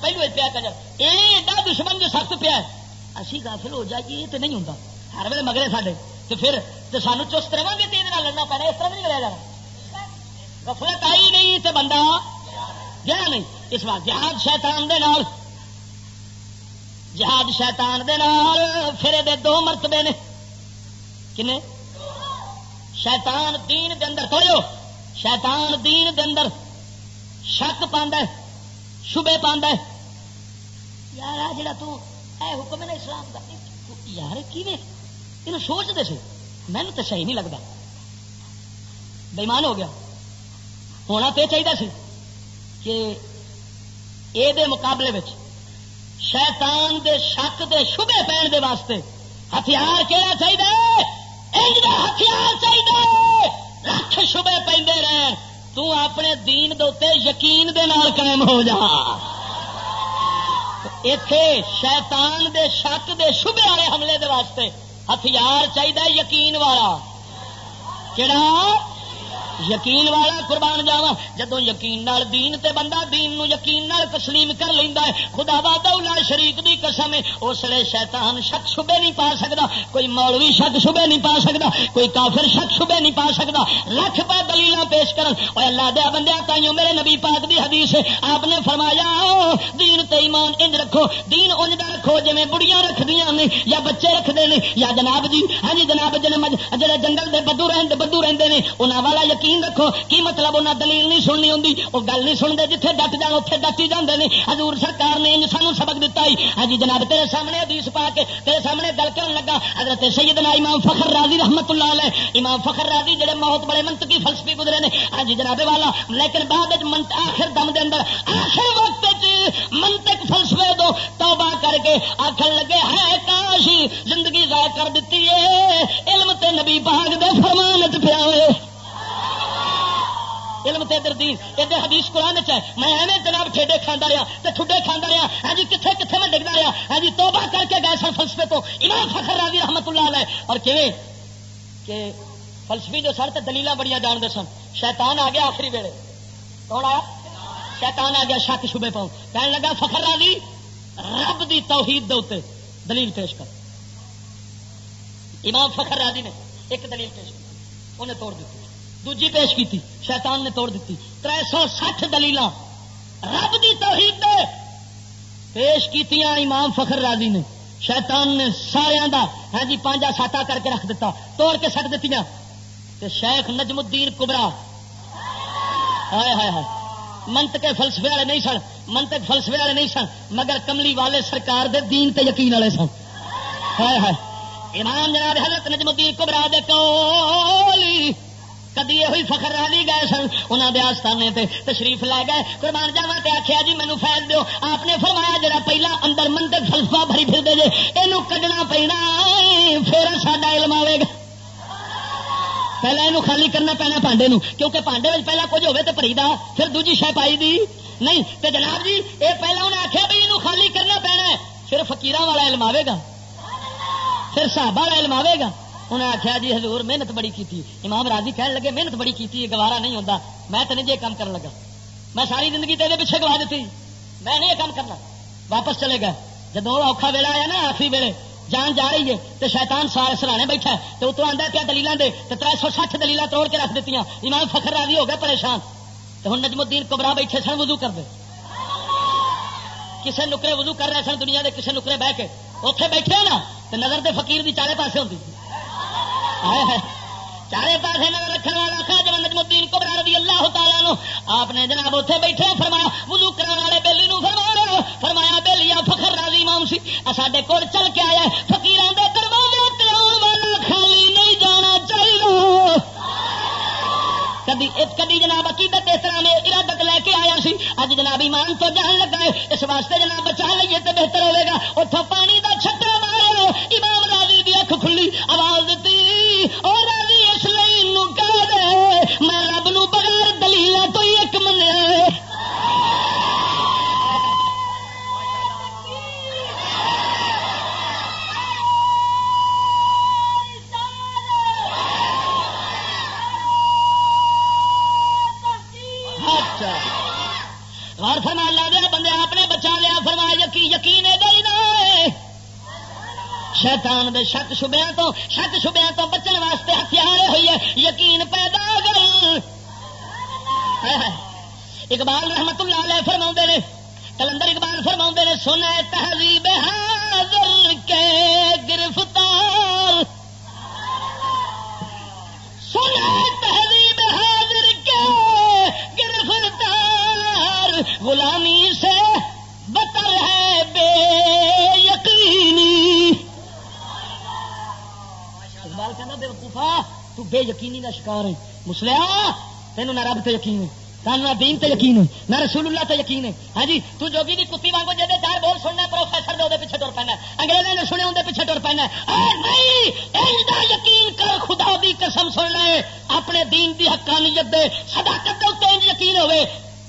پہلو پیا کر یہ دشمن جو سخت پیا اسی گافل ہو جائے یہ تو نہیں ہوں ہر ویل مگرے ساڈے تو پھر تو سانو چست رہا گے تو یہ لڑنا پینا، اس طرح نہیں کرا جانا۔ گفلت آئی نہیں تو بندہ گیا نہیں۔ اس بار جہاد شیطان دے نال۔ جہاد شیطان دے نال، پھر دے دو مرتبے نے۔ کنے؟ شیطان دین دے اندر تھوڑے شیطان دین دے اندر۔ شک پہ شبے پہ یار، آ جا حکم ہے اسلام کا یار، کی یہ سوچتے سی مینو تو صحیح نہیں لگتا بےمان ہو گیا۔ ہونا تو چاہیے سی کہ یہ مقابلے شیطان دے شک دے شبے پہن دے واسطے ہتھیار کہنا چاہیے ہتھیار چاہیے لکھ شبے پہ رہے تو اپنے دین دے یقین دے نال قائم ہو جا۔ اتے شیطان دے شک دے شبے والے حملے دے واسطے ہتھیار چاہیے یقین والا۔ کہڑا یقین والا قربان جاوا جدو یقین نال دین تے بندہ دین نو یقین نال تسلیم کر لینا ہے، خدا وا شریک دی قسم ہے، اس لیے شیطان شک شبے نہیں پا سکتا کوئی مولوی شک شبے نہیں پا سکتا کوئی کافر شک شبے نہیں پا سکتا لکھ پہ دلیل پیش کر اللہ دیا بندہ تائیوں میرے نبی پاک دی حدیث آپ نے فرمایا دین تے ایمان انج رکھو، دین انج دا رکھو جی بڑیاں رکھ دیا نے، یا بچے رکھتے ہیں یا جناب جی ہاں جی جناب جی، جڑے جنگل دے بدو رہتے بدو رہتے ہیں انہوں والا یقین یقین رکھو، کی مطلب انہیں دلیل نہیں سننی ہوں وہ گل نہیں سنتے جیتے ڈٹ جان اتنے ڈٹی جاتے ہیں ہزور سرکار نے سانو سبق دتا ہی ہاں جی جناب، تیرے سامنے ادیس پا کے تیرے سامنے گل کیوں لگا۔ حضرت سیدنا امام فخر راضی رحمت اللہ علیہ۔ امام فخر راضی جڑے بہت بڑے منطقی فلسفی گزرے نے۔ ہاں جی جناب والا، لیکن بعد آخر دم دے اندر، آخر وقت منطق فلسفے دو توبہ کر کے آخر لگے ہے کاش زندگی ضائع کر دیتی ہے، علم تے نبی باغ دے فرمان چ پیا علم تے دردین ادھر حدیث قرآن چ ہے۔ میں ایویں جناب ٹھیڈے کھانا رہا تو ٹھڈے کھانا رہا۔ ہاں جی کتنے کتنے میں ڈگتا رہا؟ ہاں جی توبہ کر کے گئے سن فلسفے تو۔ امام فخر راضی رحمت اللہ علیہ۔ اور کہ فلسفی جو سن تو دلیل بڑی جانتے سن۔ شیطان آ گیا آخری ویلے۔ کون آیا؟ شیطان آ گیا شک شبے پاؤں۔ کہنے لگا، فخر راضی رب دی توحید دے اتنے دلیل پیش کر۔ امام فخر راضی نے ایک دلیل پیش کی۔ انہیں توڑ دیتی۔ دوجی پیش کی شیطان نے توڑ دیتی۔ تر سو سٹھ دلیل رب دی توحید دے پیش کی امام فخر راضی نے۔ شیطان نے سارا دا ہاں جی پانچا ساٹا کر کے رکھ دیتا۔ توڑ کے سٹ دیتی شیخ نجم الدین کبرا۔ ہائے ہائے ہائے۔ منت کے فلسفے والے نہیں سن منت فلسفے والے نہیں سن، مگر کملی والے سرکار دے دین تے یقین والے سن۔ ہائے ہائے۔ امام جناب حضرت نجم الدین کبرا دے کولی کدی یہ فخر رالی گئے سن؟ انہوں دے آستانے تے تشریف لے گئے۔ قربان جاوا تے آخیا جی مینو فیل دیو۔ آپ نے فرمایا جڑا پہلا اندر منتق فلسفہ بھری پھر دے جے یہ کڈنا پینا پھر ساڈا علم آئے گا۔ پہلے یہ خالی کرنا پینا پانڈے نو کیونکہ پانڈے میں پہلا کچھ ہوے تو پری دا پھر دوجی شہ پائی دی۔ نہیں، تے جناب جی یہ پہلا انہیں آخیا بھی یہ خالی کرنا پینا پھر فکیر والا علم آئے گا۔ پھر صحابہ والا علم آئے گا۔ انہیں آخیا جی حضور محنت بڑی کی امام راضی کہنے لگے، محنت بڑی کی گوارا نہیں ہوتا میں تو نہیں جی کام کرنے لگا۔ میں ساری زندگی تیرے پیچھے گوا دیتی۔ میں نہیں یہ کام کرنا۔ واپس چلے گا جب اوکھا ویلا آیا نا، آخری ویلے جان جا رہی ہے تو شیطان سارے سرانے بیٹھا تو اتوں آدھا پیا دلیل دے۔ تو تر سو سٹھ دلیل توڑ کے رکھ دیتی امام فخر راضی ہو گیا پریشان۔ تو ہوں نجم الدین کبرا بیٹھے سن وضو کر دے کسے نکرے وضو کر رہے سن دنیا دے، کسے نکرے بہ کے۔ اتنے بیٹھے نا تو نظر دے فقیر دی چارے پاسے ہوتی چارے پاسے نظر رکھنے والا خاجا نجم الدین کبرا رضی اللہ تعالیٰ نو آپ نے جناب اتنے بیٹھے فرمایا، وضو کرنے والے بیلی نو فرما فرمایا بیلی فخر راضی امام سی۔ ساڈے کول چل کے آیا فقیران دے دروازے کراؤ والا خالی نہیں جانا چاہیے کدی کدی جناب عقیدت اس طرح میں ارادت لے کے آیا سی۔ اج جناب ایمان تو جان لگا ہے۔ اس واسطے جناب بچا لیے تو بہتر ہوے گا۔ اتوں پانی کا چھٹا مارے امام راضی اکھ کھلی آواز دیتی، اور راضی اس لیے کہہ دے، میں رب نو بغیر دلیل تو ہی ایک منیا اور اچھا۔ فرما لا دیا بندے آپ نے بچا لیا فرما یقین یقین شیطان دے شک شبیا تو شک شبیا تو بچن واسطے ہتھیار ہوئی ہے، یقین پیدا کر اقبال رحمت اللہ علیہ فرما نے کلندر اقبال فرما نے سنا تہذیب حاضر کے گرفتار۔ سنا تہذیب حاضر کے گرفتار۔ غلامی سے بتر ہے بے یقینی۔ اقبال کہنا بے وقوفا تو بے یقینی کا شکار ہے مسلیا، تینوں نہ رب تو یقین ہے سانو نہ دین تے یقین ہے نہ رسول اللہ تے یقین ہے ہاں جی تو جوگی دی کتی وانگو جے چار بول سننا پروفیسر دے پیچھے ٹر پینا انگریزوں نے سنے اندر پیچھے ٹر پینا نہیں یقین کر، خدا دی قسم سن لے۔ اپنے دین دی حقانیت دے، صداقت دے تے یقین ہوے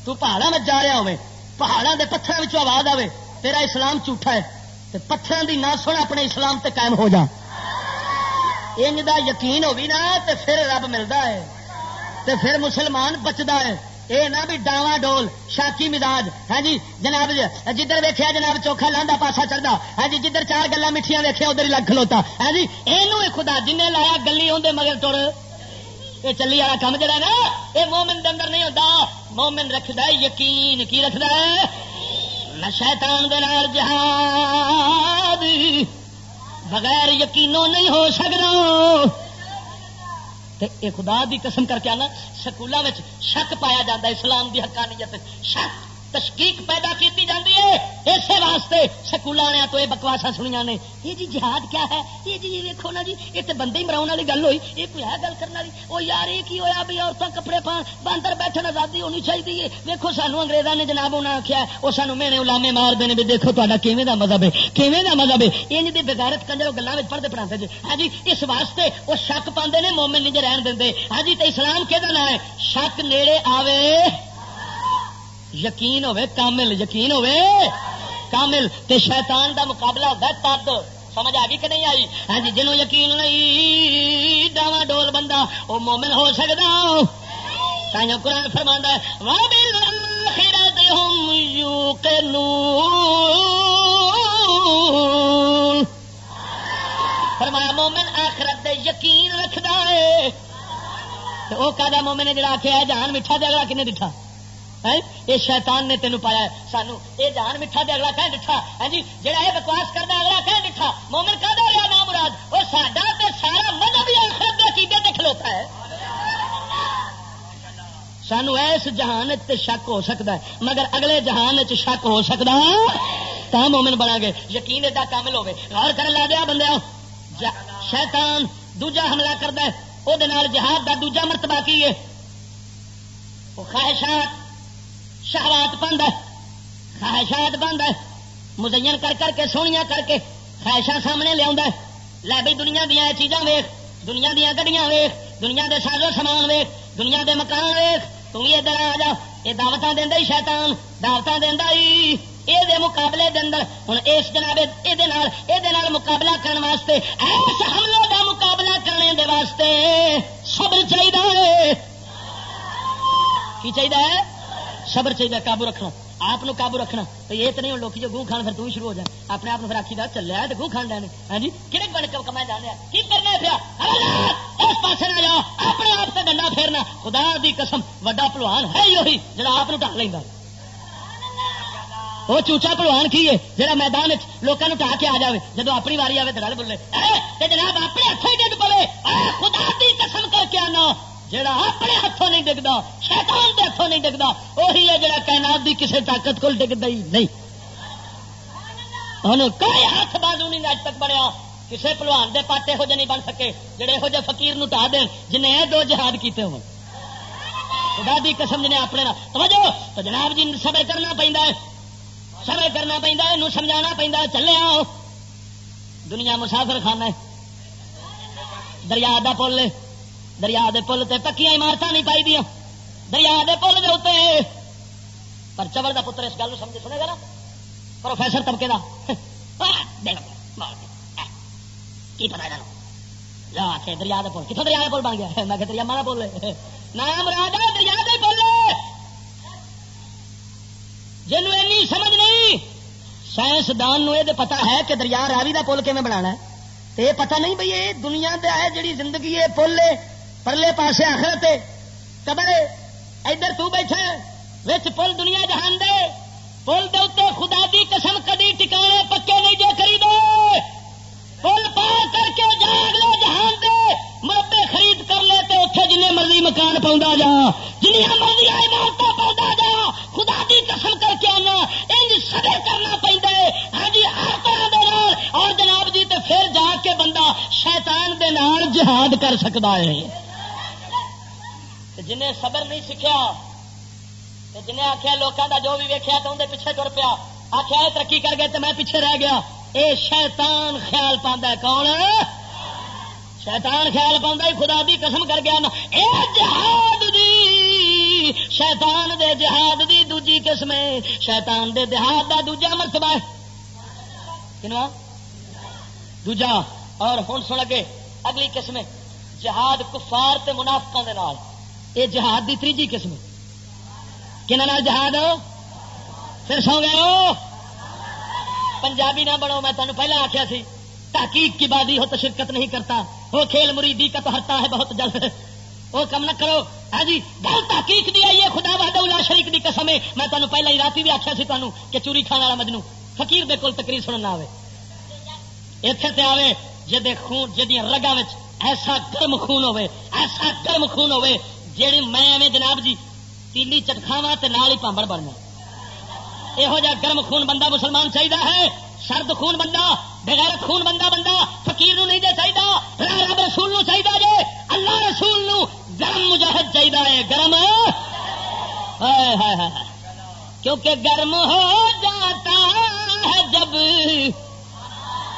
تو پہاڑا میں جا رہا ہوے پہاڑا دے پتھر آواز آوے، تیرا اسلام جھوٹا ہے، تے پتھر دی نہ سن، اپنے اسلام تے قائم ہو جا۔ ان دا یقین ہوگی نا تے پھر رب ملتا ہے تے پھر مسلمان بچتا ہے۔ یہ نہ بھی ڈاواں ڈول، شاکی مزاج۔ ہاں جی جناب جی، جدھر ویکیا جناب چوکھا لانا پاسا چڑھتا ہاں جی جدھر چار گلا میٹھیاں ویکیا ادھر ہی لگ کھلوتا ہاں جی یہ خدا جن لایا گلی اندر مگر تر۔ یہ چلی والا کام جڑا نا یہ مومن دے اندر نہیں ہوتا مومن رکھد یقین کی رکھد نہ شیطان دے جہاد۔ بغیر یقینوں نہیں ہو سکتا اے خدا دی قسم کر کے آنا سکولوں میں شک پایا جاتا اسلام دی حقانیت شک۔ تشکیق پیدا کی جاتی ہے۔ اسی واسطے سکول والے تو یہ بکواسا سنیا نے، یہ جی جہاد کیا ہے؟ یہ جی یہ ویکو نا جی یہ تو بندے ہی مراؤ والی گل ہوئی، یہ کوئی ہے گل کرنے والی؟ وہ یار، یہ کی ہوا بھی عورتیں کپڑے پا باندر بیٹھنے آزادی ہونی چاہیے ویکو سانو انگریزوں نے جناب انہیں آخیا وہ سانو مینے علامے مار دے بھی دیکھو تا کیویں کا مذہب ہے، کیویں کا مذہب ہے؟ یہ جی بغیرت کنجر گلوں میں پڑھتے پڑھاتے جی ہاں جی اس واسطے وہ شک پاندے نے مومن نہیں رہن دیں ہاں جی تو اسلام کہ ہے؟ شک نیڑے آوے۔ یقین ہوے کامل یقین ہوے کامل تے شیطان دا مقابلہ ہوتا ہے تد سمجھ آ گئی کہ نہیں آئی؟ ہاں جی جنوں یقین نہیں ڈاوا ڈول بندہ وہ مومن ہو سکتا تائیں قرآن فرما ہے فرمایا، مومن آخرت دے یقین رکھتا ہے۔ وہ کہ مومن نے جڑا آخیا جان میٹھا دے اگلا کنے دٹھا یہ شیطان نے تینوں پایا سانو یہ جان میٹھا دے اگلا کہ دٹھا ہاں جی جہاں یہ بکواس کرتا اگلا کہ دٹھا مومن کا رہا نام مراد؟ وہ ساڈا تے سارا مذہب ہی آخر کے عقیدے تے کھلوتا ہے۔ سانو اس جہان تے شک ہو سکتا ہے۔ مگر اگلے جہان چ شک ہو سکتا تو مومن بنا گے۔ یقین ایڈا کامل ہوے غور کر لا دیا بندے شیطان دوجا حملہ کرتا ہے۔ وہ جہاد کا دوجا مرتبہ کی ہے؟ وہ خواہشات شہوات بند ہے، خواہشات بند ہے، مزین کر کر کے، سونیاں کر کے خواہشاں سامنے لیا لے بھائی دنیا دیا چیزاں ویخ دنیا دیا گڈیاں ویخ دنیا دے سازو سامان ویخ دنیا دے مکان ویخ تم بھی ادھر آ جا، یہ دعوت دینا ہی شیتان دعوت دینا ہی۔ یہ مقابلے دے اندر ہوں اس جناب یہ مقابلہ کرنے واسطے اس حملے کا مقابلہ کرنے دے واسطے صبر چاہیے کی چاہیے صبر چاہیے قابو رکھنا۔ آپ قابو رکھنا۔ تو یہ تو نہیں لوگ جو گوں کھان، پھر تو شروع ہو جائے۔ اپنے آپ پھر آخی دا چلیا تو گوں کھان لینے ہاں جی؟ کہڑے بن کے کما جانے کی کرنا پیا اس پاس نہ جاؤ۔ اپنے آپ سے ڈنڈا پھیرنا۔ خدا دی قسم، وڈا پلوان ہے ہی وہی، جڑا آپ ڈک لینا وہ چوچا پلوان کی ہے جہاں میدان لوگوں ٹا کے آ جائے جب اپنی واری آئے دڑ بولے جناب، اپنے ہاتھوں ہی ڈگ پوے خدا دی قسم کر کے آنا۔ جڑا اپنے ہاتھوں نہیں ڈگتا شیطان کے ہاتھوں نہیں ڈگتا وہی ہے جڑا کائنات دی کسی طاقت کو ڈگتا ہی نہیں۔ ہوں کوئی ہاتھ بازو نہیں اج تک بنیا کسی پلوان دے پاٹے ہو نہیں بن سکے، جڑے یہو جہ فکیر ٹا دین، جنہیں یہ دو جہاد کیتے ہو خدا دی قسم جنہیں اپنے توجہ، تو جناب جی صبر کرنا پہنتا ہے۔ صبر کرنا پہنتا ہے سمجھانا پہنتا چلے آؤ۔ دنیا مسافر خانہ ہے۔ دریا دا پل دریا دے پل تے پکیا عمارت نہیں پائی دیا دریا دے پل دے اتنے پر چبل کا پتر اس گل سمجھ سنے گا نا۔ پروفیسر طبقے کا کی پتا جانا آخر دریا دے پل۔ کتوں دریا پل بن گیا؟ میں کہ دریا مانا پل نام راجا دریا دے پل۔ جن سمجھ نہیں، سائنسدان یہ پتا ہے کہ دریا راوی کا پل کیون بنا تو یہ پتا نہیں بھائی یہ دنیا دے ہے جڑی زندگی ہے، پل ہے۔ پرلے پاسے آخرت قبر ادھر تو بیٹھا وچ پل دنیا جہان دے۔ پل دے اتنے خدا دی قسم کدی ٹکانے پکے نہیں جو کری دے پل پار کر کے جا اگلے جہان دے۔ مربے خرید کر لے تو اتنے جن مرضی مکان پاؤں جا۔ جنیا مرضی عمارت پاؤں جا۔ خدا دی قسم کر کے آنا، انج سبر کرنا پہ ہاں جی ہر طرح دے اور جناب جی تے پھر جا کے بندہ شیطان دے نال جہاد کر سکتا ہے۔ جنہیں صبر نہیں سیکھا جنہیں آخیا لوگوں کا جو بھی ویکیا تو اندر پیچھے تر پیا۔ آخیا ترقی کر گئے تو میں پیچھے رہ گیا۔ اے شیطان خیال پہ کون؟ شیطان خیال پہ خدا دی قسم کر گیا نا۔ اے جہاد دی، شیطان دے جہاد دی دوجی قسم شیطان دے جہاد دا دوجا مرتبہ کنواں؟ دوجا۔ اور ہوں سن اگے اگلی قسم جہاد کفار تے منافقوں دے نال۔ یہ جہاد کی تیجی قسم کنہ جہاد پھر سو گئے ہو پنجابی نہ بنو، میں تمہیں پہلے آخیا سی، تحقیق کی بادی ہو تو شرکت نہیں کرتا۔ وہ کھیل مریدی کا تو ہرتا ہے بہت جلد۔ وہ کم نہ کرو۔ ہاں جی گل تحقیق دی آئی ہے، خدا بہاد اللہ شریف کی قسم ہے۔ میں تمہیں پہلے ہی رات بھی آخیا سی تمہیں کہ چوری کھانے والا مجنو۔ فقیر دے کول تقریر سننا آئے اتنے تے آئے جی خون جی رگا ایسا گرم خون ہوے ایسا گرم خون ہوے جی میں جناب جی تیلی چٹکھاوا نال ہی پامبڑ بننا۔ یہو جہ گرم خون بندہ مسلمان چاہیے ہے، سرد خون بندہ، بغیر خون بندہ بندہ فقیر نہیں دے چاہیے رب رسول چاہیے جی اللہ رسول نو گرم مجاہد چاہیے ہے۔ گرم؟ کیونکہ گرم ہو جاتا ہے جب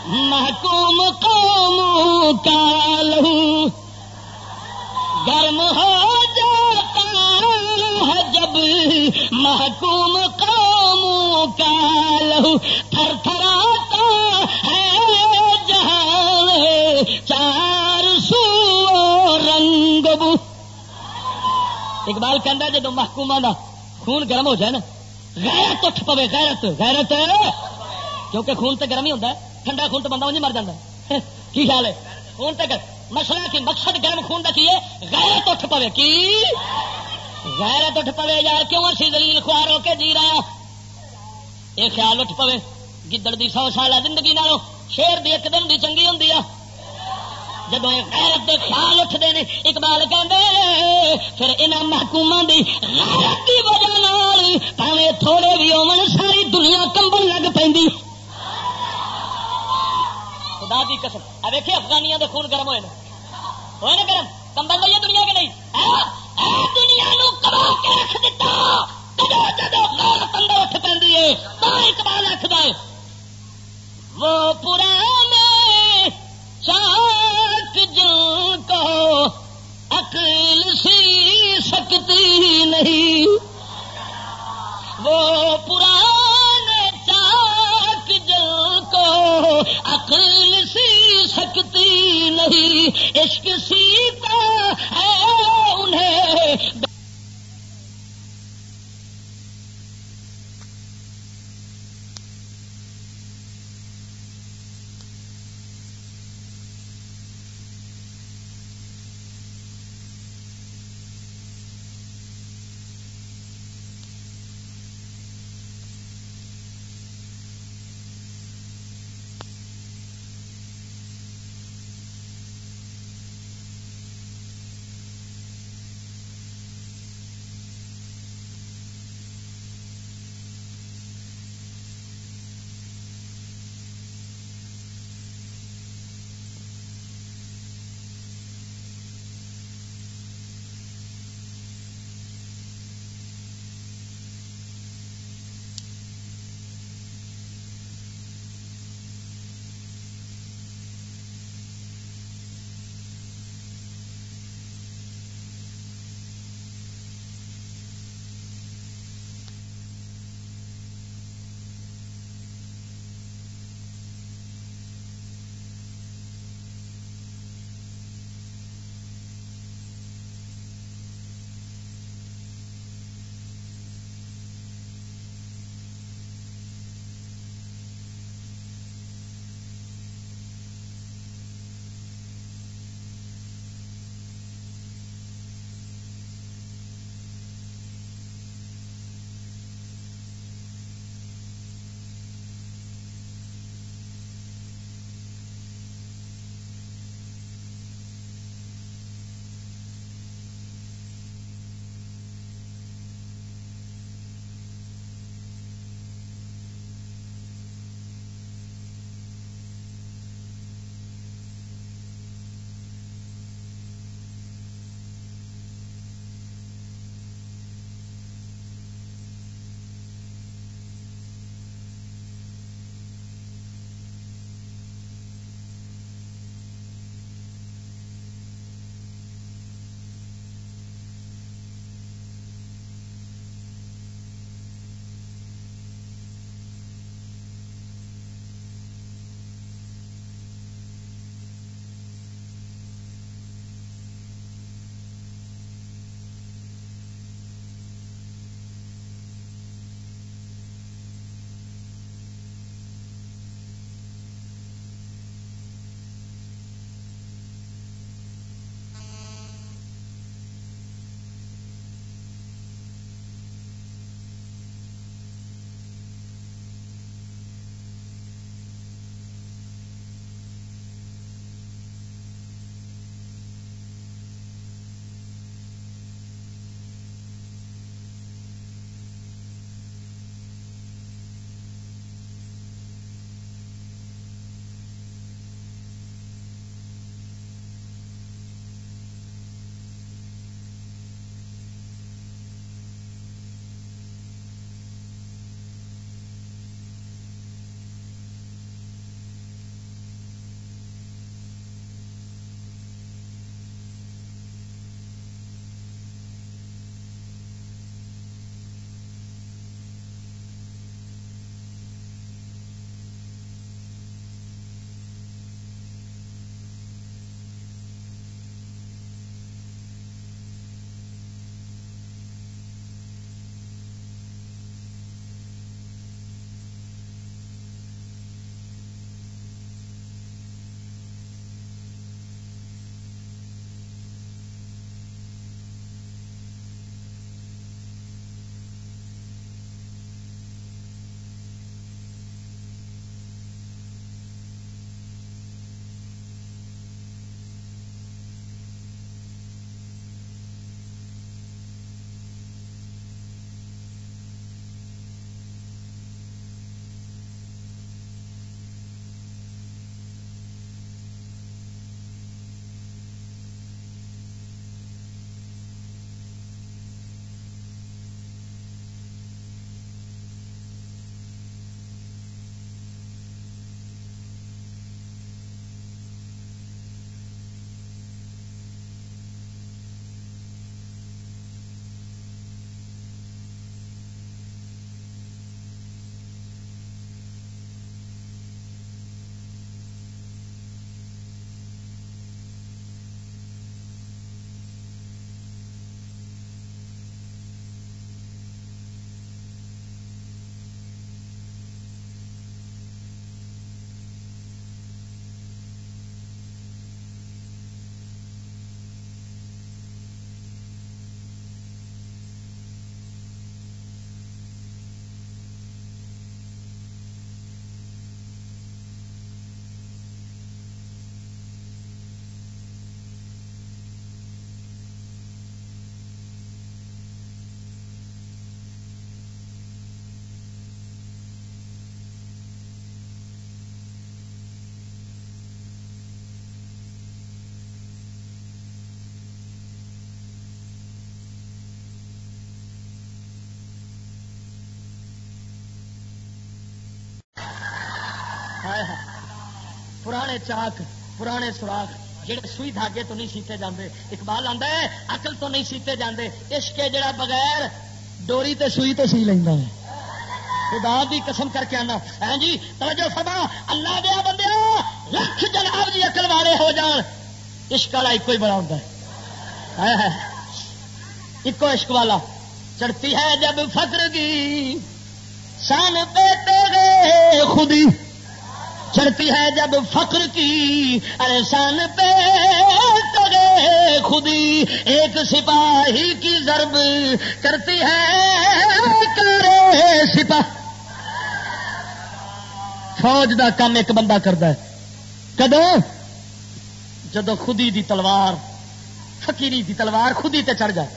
محکوم قوم کا لہو۔ گرم ہو جاتا ہے جب محکوم قوم کا لہو تھر تھراتا ہے جہاں چار سو رنگ بو۔ اقبال کہہ جب محکوما کا خون گرم ہو جائے نا، غیرت اٹھ پوے، غیرت غیرت۔ کیونکہ خون تو گرم ہی ہوتا ہے، ٹھنڈا خون تو بندہ مر جاتا ہے۔ کی خیال ہے؟ خون تک مسئلہ کی مقصد گرم خون کا کی ہے؟ غیرت اٹھ پوے کی؟ غیرت اٹھ پوے یار، کیوں اسی دلیل خوار ہو کے جی رہا یہ خیال اٹھ پوے، گدڑ دی سو سال زندگی نالوں شیر دی ایک دن دی چنگی ہوں جب غیرت دے خیال اٹھتے ہیں اقبال کہ پھر یہاں محکوم کی غیرت کی وجہ پاوے تھوڑے بھی ہو ساری دنیا کمبل لگ پہ خدا دی قسم اب افغانیاں دے خون گرم ہوئے نا ہوئے گرم کمبل لائیے دنیا کے نہیں؟ دنیا نو کما کے رکھ دیتا جدو اٹھ پی ہے تو اقبال آخر وہ پرانے چاک جن کو عقل سی سکتی نہیں۔ وہ پرانے عقل سی سکتی نہیں عشق سیتا ہے انہیں۔ پرانے چاک، پرانے سوراخ جہے سوئی دھاگے تو نہیں سیتے جاندے۔ اقبال آتا ہے اقل تو نہیں سیتے جاندے۔ عشق جڑا بغیر ڈوری تے سوئی تو سی لینا ہے۔ خدا بھی قسم کر کے آنا۔ ہاں جی توجہ فرما۔ اللہ دیا بندے لکھ جناب جی اکل والے ہو جان۔ عشق والا ایک ہی بڑا ہوتا ہے۔ ہاں، ہاں۔ ایک عشق والا۔ چڑھتی ہے جب فکر کی سان پہ خودی۔ چڑھتی ہے جب فقر کی۔ ارسان پہ تگے خودی، ایک سپاہی کی ضرب کرتی ہے۔ کرے سپاہ۔ فوج دا کام ایک بندہ کرتا ہے۔ کدو جدو خودی دی تلوار، فقیری دی تلوار خودی تے چڑھ جائے۔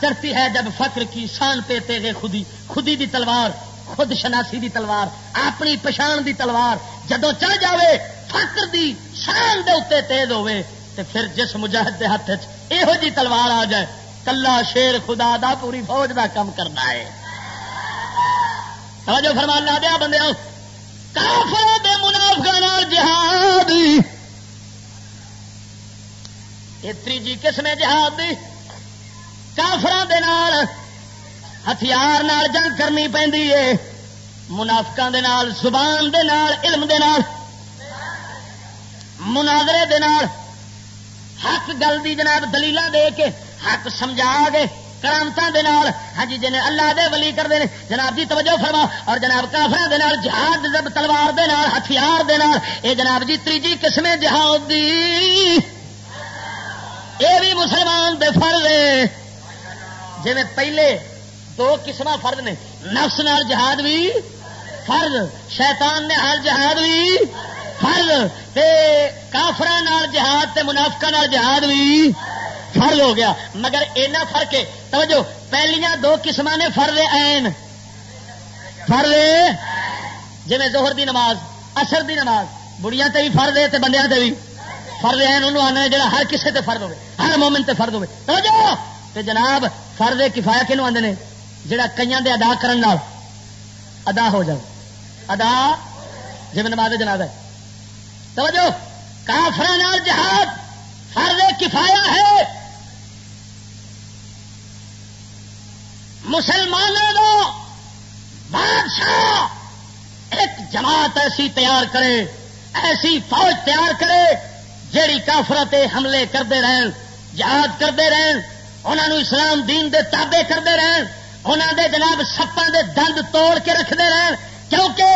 چڑھتی ہے جب فقر کی شان پہ تیرے خودی۔ خودی دی تلوار خود شناسی دی تلوار، اپنی پچھان دی تلوار جدو چل جاوے، فخر دی شان دے اتنے تیز ہوے تے پھر جس مجاہد دے ہاتھ یہو جی تلوار آ جائے، کلا شیر خدا دا پوری فوج دا کم کرنا ہے۔ جو فرمان لا دیا بندے کافر دے منافق جہاد۔ یہ تیجی قسم جہاد دی کافران دے نال ہتھیار نال جنگ کرنی پہ منافقا زبان دے نال، علم دے نال، مناظرے دے نال، حق گل دی جناب دلیل دے کے حق سمجھا گے کرامتا ہاں جی جن اللہ دے ولی کرتے ہیں جناب جی توجہ فرما اور جناب کافر دے نال، جہاد جب تلوار دے نال، ہتھیار دے نال، اے جناب جی تیجی قسم جہاد دی۔ اے بھی مسلمان دے فرض ہے جی پہلے دو قسم فرد نے۔ نفس نال جہاد بھی، فرد۔ شیطان نے ہر جہاد بھی، فرد۔ تے کافر جہاد تے منافقہ نال جہاد بھی، فرد ہو گیا۔ مگر اینا فرق ہے۔ توجہ، پہلیاں دو قسم نے فرد این فرد جی زہر دی نماز اثر دی نماز۔ بڑیاں تے بھی فرد ہے تے بندیاں تے بھی۔ فرد این انہوں آنا جڑا ہر کسے تے فرد ہوے ہر مومن تے فرد ہوے توجہ! تے جناب، فرد کفایا کنو آدھے نے؟ جڑا کئی دے ادا کرن نال ادا ہو جائے ادا جی نماز جناب ہے۔ توجہ کافر جہاد فرض کفایا ہے۔ مسلمانوں کو بادشاہ ایک جماعت ایسی تیار کرے، ایسی فوج تیار کرے، جیڑی کافرت حملے کرتے رہن، جہاد کرتے رہن انہوں اسلام دین دے تابے کرتے رہن۔ انہوں دے جناب سپاں دے دند توڑ کے رکھتے رہن، کیونکہ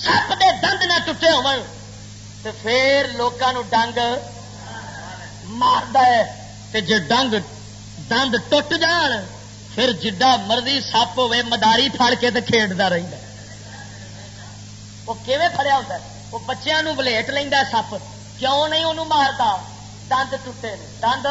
سپ دے دند نہ ٹوٹے ہو پھر لوگوں ڈنگ مارد جی ڈنگ، دند ٹوٹ جان، پھر جڈا مرضی سپ ہوے مداری پھڑ کے تو کھیڈتا رہتا وہ کیون فڑیا ہوتا وہ بچوں بلیٹ لینا سپ۔ کیوں نہیں انہوں مارتا دند ٹوٹے نے۔ دند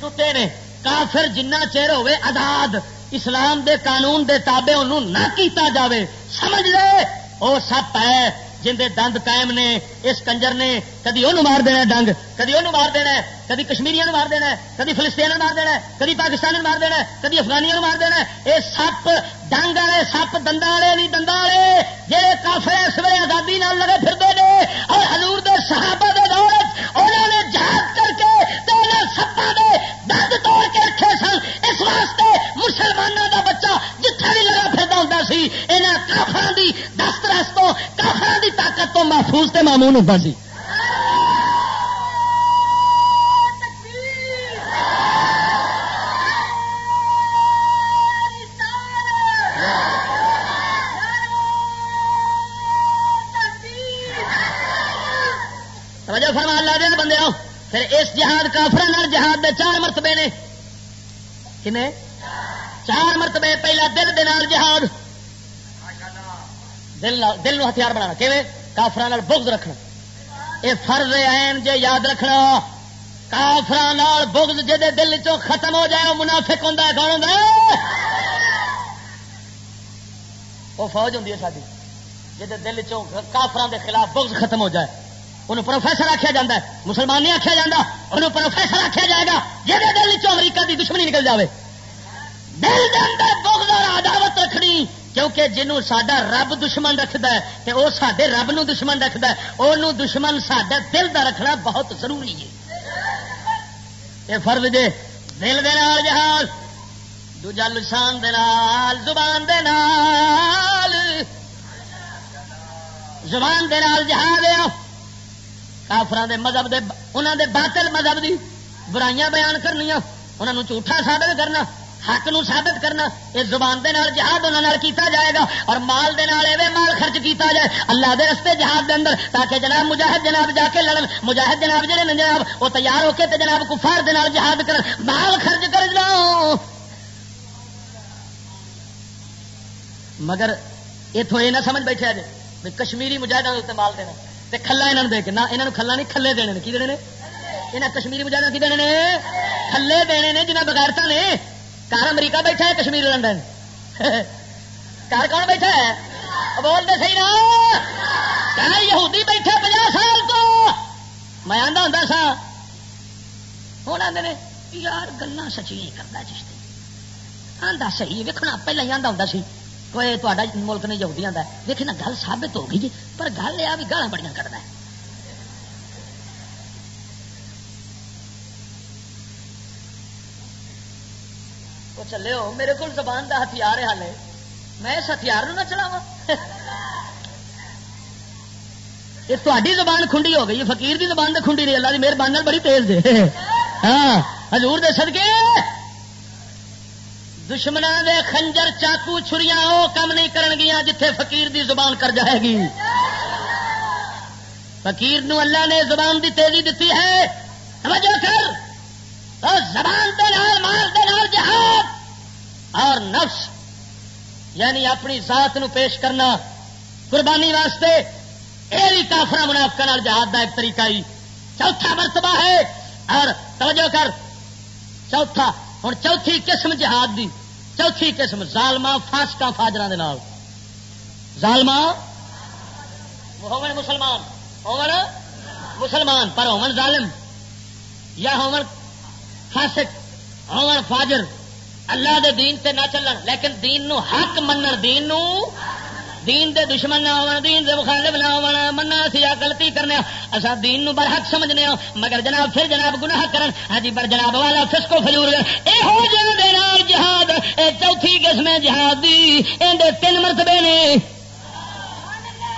ٹوٹے نے۔ کافر جنہ چیر ہوے آزاد۔ اسلام دے قانون دے تابے انہوں نہ کیتا جاوے۔ سمجھ لے۔ وہ سپ ہے جن دے دند قائم نے، اس کنجر نے۔ کدی وہ مار دینا ڈنگ، کدی وہ مار دینا کدی کشمیری مار دینا کدی فلسطین مار دینا کدی پاکستان مار دینا کدی افغانی مار دینا یہ سپ ڈنگ والے، سپ دندا والے نہیں دندا والے۔ جہے کافر اس ویلے آزادی لگے پھرتے ہیں اور حضور دے صحابہ دے دور انہوں نے جہاد کر کے سپا دے دند توڑ کے رکھے سن۔ اس واسطے مسلمانوں کا بچہ جتھے بھی لگا پھر ہوتا سی یہاں کافر کی دست رس تو کافر کی طاقت تو محفوظ تے معمول ہوتا سی۔ فرما اللہ دیا بندے پھر اس جہاد کافر جہاد دے چار مرتبے نے۔ کنے؟ چار مرتبے پہلا دل دے جہاد۔ دل دل ہتھیار بنا کافر بغض رکھنا۔ یہ فرض این جے یاد رکھنا۔ کافر بغض جے دل چو ختم ہو جائے وہ منافق ہوں کون ہوں وہ فوج ہوں ساری جی دل چو کافران دے خلاف بغض ختم ہو جائے۔ انہوں پروفیسر آخیا جا مسلمان نہیں آخیا جا انہوں پروفیسر آخیا جائے گا جہے دل چ امریکہ کی دشمنی نکل جائے دل کے اندر بغض اور عداوت رکھنی کیونکہ جنوں سڈا رب دشمن رکھد ہے وہ سڈے رب نو دشمن رکھد ہے وہ دشمن سڈا دل کا رکھنا بہت ضروری ہے یہ فرض جے دل دے نال جہاز دوجا لسان دے نال زبان دے نال زبان دے نال جہاز آ کافران دے مذہب دے انہوں دے باطل مذہب دی برائیاں بیان کرنی انہوں جھوٹا ثابت کرنا، حق نو ثابت کرنا یہ زبان دے نال جہاد انہوں کیتا جائے گا اور مال دے نال ایویں مال خرچ کیتا جائے۔ اللہ دے رستے جہاد دے اندر تاکہ جناب مجاہد جناب جا کے لڑن۔ مجاہد جناب جڑے نے جناب، وہ تیار ہو کے تے جناب کفار دے نال جہاد کرن۔ مال خرچ کر جاؤ۔ مگر اتوں یہ نہ سمجھ بیٹھے جی کشمیری مجاہدوں مال دینا تے کھلا یہاں دے کے، نہ یہاں کھلا نہیں، کھلے دینے کی دینے یہاں کشمیری مجاہدہ کی دینے کھلے دینے نے جنہیں بغیرتا نے۔ کار امریکہ بیٹھا ہے، کشمیر لنڈن کار کون بیٹھا ہے؟ بول دے سی نا۔ یہودی بیٹھے پناہ سال کو میں آدھا ہوں سا۔ ہوں آدھے یار گلا سچی کرتا چشتی آدھا صحیح ویکنا پہلے ہی آدھا ہوں سی۔ کوئی تا ملک نہیں یہودی آتا ویکنا گل ثابت ہو گئی جی پر گل یہ بھی گالا بڑی کرتا ہے چلے ہو میرے کو زبان کا ہتھیار ہے ہالے میں اس ہتھیار نہ چلاوا یہ تاری زبان کھنڈی ہو گئی فقیر دی زبان تو کھنڈی نہیں اللہ کی مہربانی بڑی تیز دے ہاں ہزور دے سدکے دشمنا دے خنجر چاقو چھریاں وہ کم نہیں کرن گیا جتھے فقیر دی زبان کر جائے گی۔ فقیر نو اللہ نے زبان دی تیزی دیتی ہے۔ توجہ کر۔ زبان دے نال، مال دے نال جہاد۔ اور نفس یعنی اپنی ذات نو پیش کرنا۔ قربانی واسطے یہ بھی کافر منافق جہاد کا ایک طریقہ ہی۔ چوتھا مرتبہ ہے۔ اور توجہ کر۔ چوتھا ہوں چوتھی قسم جہاد دی۔ چوتھی قسم ظالما فاسکا فاجر ظالما ہو مسلمان ہو مسلمان، پر ہومن ظالم۔ یا ہومن فاسق ہومن فاجر۔ اللہ دے دین تے نہ چلن، لیکن دین نو حق منن، دین نو دین دے دشمن نہ ہون، دین دے مخالف نہ ہون، مننا سی غلطی کرنے اسا دین نو برحق سمجھنے ہاں مگر جناب پھر جناب گناہ کرن۔ ہاں جی پر جناب والا فسکو فجور اے ہو جن دے نال جہاد، اے چوتھی قسم جہاد دی این دے تین مرتبے نے۔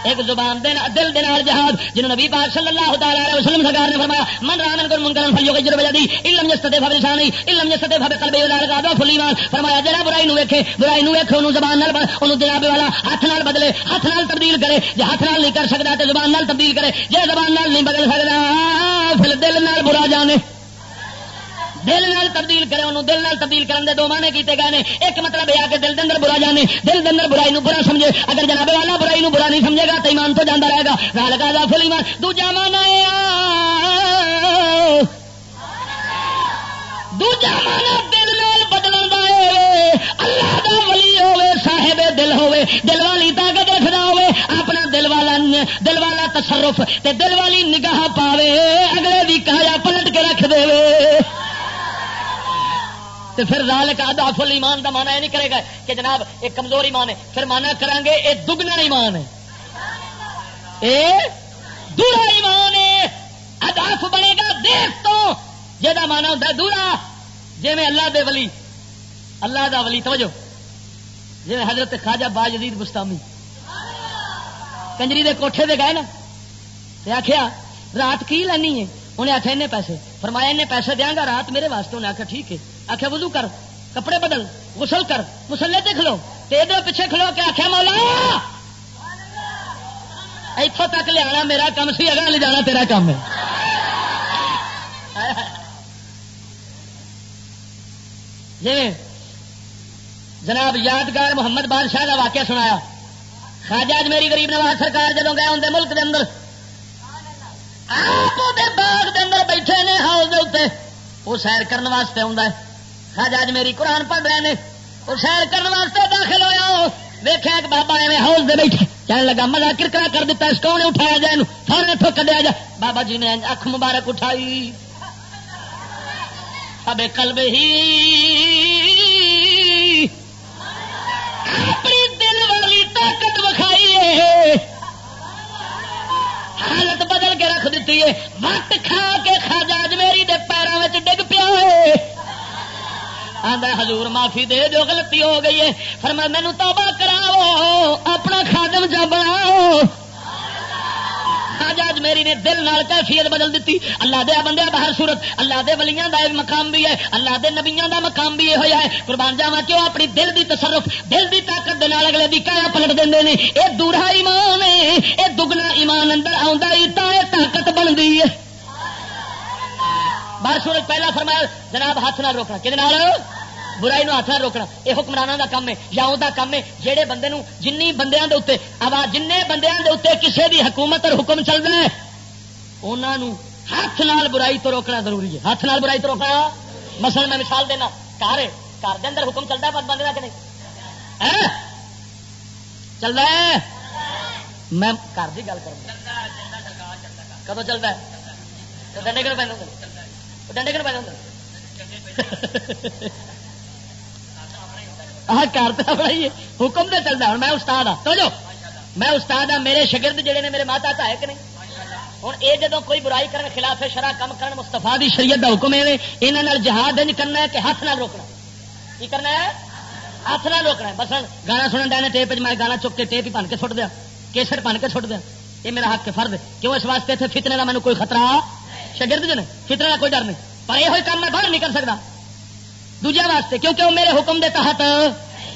ایک زبان دل دل دل جہاد، جنہوں نبی پاک صلی اللہ تعالی وسلم سرکار نے فرمایا، من رامن کو منکر فلیو غیر بجدی علم جستے فب لسانی علم جستے فب قلبی ولا رغبا فلیمان فرمایا، جڑا برائی نو ویکھے، برائی نو ویکھے، اونوں زبان نال اونوں جناب والا ہاتھ نال بدلے ہاتھ نال تبدیل کرے، جے ہاتھ نال نہیں کر سکدا تے زبان نال تبدیل کرے، جے زبان نال نہیں بدل سکدا پھر دل نال برا جانے۔ دل نال تبدیل کرے، انہوں دل نال تبدیل کرنے دے دو مانے کیتے گئے نے۔ ایک مطلب یہ کہ دل دن برا جانے، دل دن برائی نو برا سمجھے۔ اگر جناب والا برائی نو برا نہیں سمجھے گا تو ایمان تو جانا رہے گا۔ رال کا فل ایمان۔ دوجا مانا دوجا مانا دل نال بدل اللہ دا ولی ہوے صاحب دل ہوے دل والی طاقت رکھنا ہوے اپنا دل والا دل والا تصرف تے دل والی نگاہ پاوے۔ تو پھر رال کا آدھا فل ایمان کا مانا یہ نہیں کرے گا کہ جناب ایک کمزور ایمان ہے۔ پھر مانا کریں گے یہ دگنا ایمان ہے۔ اے دورا ایمان ہے۔ اداف بنے گا دیکھ تو۔ جہاں مانا ہوتا ہے دورا۔ جی میں اللہ دے ولی۔ اللہ دا ولی، توجہ۔ جی میں حضرت خواجہ باجدید گستامی کنجری دے کوٹھے دے گئے نا۔ آخیا رات کی لینی ہے؟ انہیں آخیا این پیسے۔ فرمایا این پیسے دیا گا، رات میرے واسطے۔ انہیں آخیا ٹھیک ہے۔ آخیا وضو کر، کپڑے بدل، غسل کر مسلے تے کھلو۔ تے پیچھے کھلو کے آخیا مولا! اتوں تک لیا میرا کام سی اگر لے جانا تیرا کام ہے۔ جی جناب یادگار محمد بادشاہ کا واقعہ سنایا۔ خاجاج میری غریب نواز سرکار جدو گئے اندر ملک دے اندر۔ آپ باغ دے اندر بیٹھے نے، ہاؤس دے اتنے وہ سیر کرنے واسطے آتا ہے۔ خاجا اج میری قرآن پڑھ رہے ہیں۔ وہ سیر کرنے واسطے داخل ہوا ویخیا کہ بابا ایویں ہاؤس دے بیٹھے۔ کہنے لگا، مزہ کرکرا کر دیتا اس کون اٹھایا جائے سارے اتوں کدیا جائے بابا جی نے اکھ مبارک اٹھائی۔ اب کلب ہی۔ اپنی دل والی طاقت وکھائی حالت بدل کے رکھ دیتی ہے۔ وقت کھا کے خاجا میری دے پیروں ڈگ پیا ہے۔ آدھا حضور معافی دے جو غلطی ہو گئی ہے. فرما مینو توبہ کراؤ، اپنا خادم جا بناؤ. آج میری نے دل نال کیفیت بدل دیتی۔ اللہ دیا بندے باہر صورت، اللہ دے ولیاں دا مقام بھی ہے، اللہ دے نبیاں دا مقام بھی یہ ہوا ہے۔ قربان جاوا کیوں؟ اپنی دل دی تصرف، دل دی طاقت دے نال اگلے دی کہا پلٹ دے نے۔ اے دورا ایمان ہے، اے دگنا ایمان اندر آندا ہی تا طاقت بنتی ہے۔ باہر صورت پہلا فرمایا، جناب ہاتھ نہ روکنا۔ کہ برائی نو ہاتھ نہ روکنا۔ یہ حکمرانوں کا کام ہے، یا وہ کام ہے۔ جہے بندے جن بندیاں دے اتنے آواز جن بندیاں دے اتنے کسی بھی حکومت اور حکم چلتا ہے انہوں ہاتھ نال برائی تو روکنا ضروری ہے۔ ہاتھ نال برائی تو روکنا مسل میں مثال دینا، گھر ہے، گھر کے اندر حکم چلتا ہے بند بندے کا کہ نہیں؟ چل رہا ہے۔ میں گھر کی گل کر کدو چلتا ہے؟ ڈنڈے کن پہ ڈنڈے کن پہ کرتا بڑھائیے حکم تو چلتا ہوں، میں استاد ہوں تو جو میں استاد ہوں میرے شگرد جڑے نے میرے ماتا ہے کہ نہیں؟ ہوں یہ جدو کوئی برائی کرنے خلاف شرح کم کرن مستفا دی شریعت کا حکم ہے یہاں جہاد انج کرنا ہے کہ ہاتھ نہ روکنا کی کرنا ہے؟ ہاتھ نہ روکنا ہے۔ بس گانا سنن ڈے ٹیپ میں گانا چک کے ٹیپ ہی بن کے سٹ دیا۔ کیسٹ بن کے سٹ دیا۔ یہ میرا حق فرد کیوں اس واسطے اتنے فتنے کا مجھے کوئی خطرہ؟ شگرد جو نے فتنے کا کوئی ڈر نہیں۔ پر یہ کام میں باہر نہیں کر سکتا دوجے واسطے، کیونکہ وہ میرے حکم دے تحت۔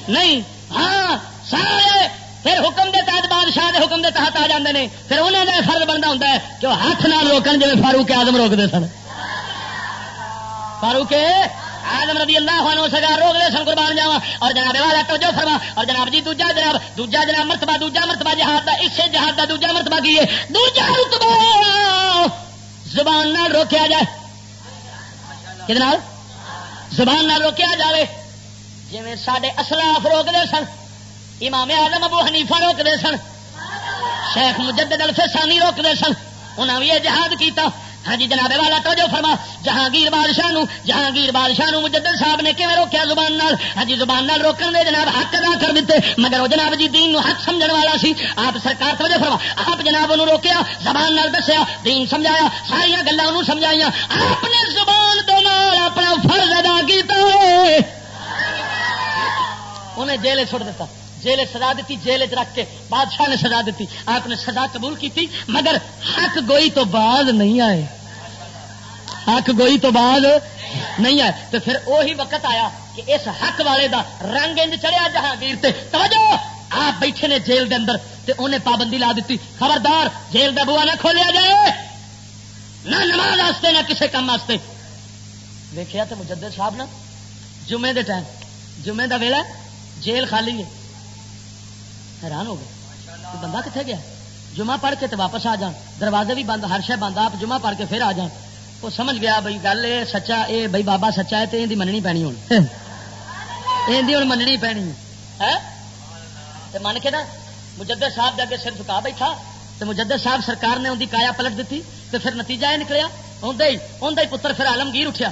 نہیں ہاں سارے پھر حکم دے تحت بادشاہ دے حکم دے تحت آ جاندے نے۔ پھر انہیں کا فرض بنتا ہوں کہ وہ ہاتھ نہ روکن جی فاروق آدم روکتے سن۔ فاروق آدم رضی اللہ عنہ سگا روک دے سن قربان جاوا اور جناب والا توجہ فرما۔ اور جناب جی دوجا جناب دوجا جناب مرتبہ، دوجا مرتبہ جہاد دا اسے جہاد دا دوجا مرتبہ کی ہے؟ دوجا مرتبہ! زبان نہ روکیا جائے۔ کتنا زبان نہ روکیا جائے جی سڈے اسلاف روکتے سن، امام آدم ابو حنیفہ روکتے سن، شیخ مجدد الفسانی روکتے سن انہیں بھی یہ جہاد کیتا۔ ہاں جی جناب والا تو جو فرما، جہانگیر بادشاہ نو، جہانگیر بادشاہ نو مجدد صاحب نے کیون روکیا زبان نال؟ ہاں جی زبان نال روکن دے جناب حق ادا کر دیتے، مگر وہ جناب جی دین نو حق سمجھن والا سی۔ آپ سرکار تو جو فرما، آپ جناب انہوں روکیا، زبان نال دسیا، دین سمجھایا ساری گلا سمجھائی آپ نے زبان دے نال اپنا فرض ادا کیتا انہیں جیل چھوڑ دیتا۔ جیل سزا دیتی جیل چ رکھ کے بادشاہ نے سزا دیتی۔ آپ نے سزا قبول کی مگر حق گوئی تو بعد نہیں آئے۔ حق گوئی تو بعد نہیں آئے۔ تو پھر وہی وقت آیا کہ اس حق والے دا رنگ انج چڑھیا جہانگیر تے۔ توجہ! آپ بیٹھے نے جیل دے اندر تے انہیں پابندی لا دیتی۔ خبردار، جیل دا بوا نہ کھولیا جائے۔ نہ نماز واسطے، نہ کسی کام واسطے۔ دیکھا تو مجدد صاحب نا، جمعے دے ٹائم، جمعے دا ویلا جیل خالی ہے۔ حیران ہو گئے بندہ کتنے گیا؟ جمعہ پڑھ کے تو واپس آ جان، دروازے بھی بند، ہر شہ بند، آپ جمعہ پڑھ کے پھر آ جان۔ وہ سمجھ گیا بھائی گل یہ سچا یہ بھائی بابا سچا ہے تو یہ مننی پینی ہوں یہ ہوں مننی پینی۔ ہاں؟ ہے من کے نا، مجدد صاحب دے سر چکا بیٹھا۔ تو مجدد صاحب سرکار نے ان کی کایا پلٹ دیتی تو پھر نتیجہ یہ نکلیا۔ اندر ہی پتر پھر آلمگیر اٹھیا۔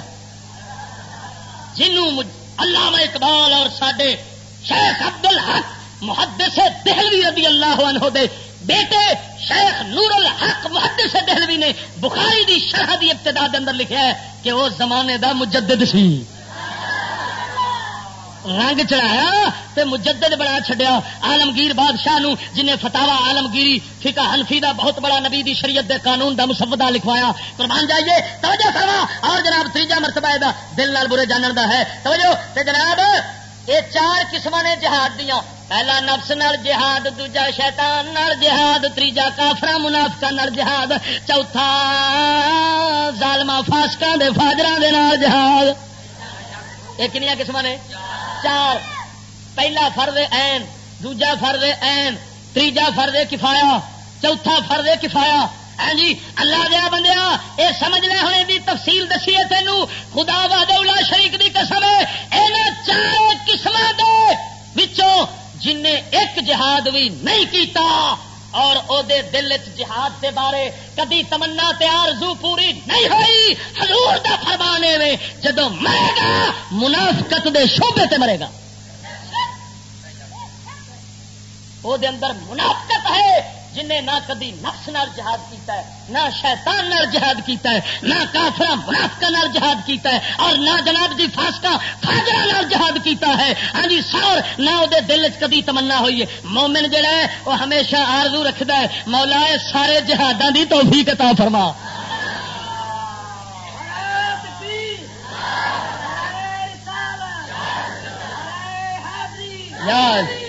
جنوں اللہ اقبال اور سڈے شیخ عبد الحق محدث دہلوی رضی اللہ عنہ دے بیٹے شیخ نور الحق محدث دہلوی نے بخاری دی شرح دی ابتدا دے اندر لکھا ہے کہ وہ زمانے دا مجدد سی۔ رنگ چڑھایا تے مجدد بنا چھڈیا۔ عالمگیر بادشاہ نو جنہیں فتاوا عالمگیری، فقہ حنفی دا بہت بڑا نبی دی شریعت دے قانون دا مسودہ لکھوایا۔ قربان جائیے، توجہ فرما۔ اور جناب تیجا مرتبہ دا دل نال برے جانن دا ہے۔ توجہ تے جناب یہ چار قسم نے جہاد دیا پہلا نفس نال جہاد، دوجا شیطان نال جہاد تیجا کافرا منافقا نال جہاد، چوتھا ظالما فاسکا دے فاجرا دے نال جہاد۔ یہ کنیا قسم نے؟ چار۔ پہلا فرد این دوجا فرد این تیجا فرد کفایا چوتھا فرد کفایا ہاں جی اللہ دیا بندیا یہ سمجھ لے ہونے دی تفصیل دسی ہے تینوں۔ خدا وا شریک دی قسم ہے۔ چار قسم دے جن ایک جہاد بھی نہیں کیتا اور او دے دل جہاد دے بارے کدی تمنا تیار زو پوری نہیں ہوئی، حضور دا فرمانے میں جدو مرے گا، منافقت دے شعبے تے مرے گا۔ وہ اندر منافقت ہے جنہیں نہ کدی نفس نال جہاد کیتا ہے، نہ شیطان نال جہاد کیتا ہے، نہ کافر منافقہ نال جہاد کیتا ہے اور نہ جناب جی فاسکا فاجرا نال جہاد کیتا ہے۔ ہاں جی سور نہ وہ دل چ کدی تمنا ہوئی ہے۔ مومن جڑا ہے، وہ ہمیشہ آرزو رکھتا ہے، مولا سارے جہادوں کی توفیق عطا فرما۔ Yes.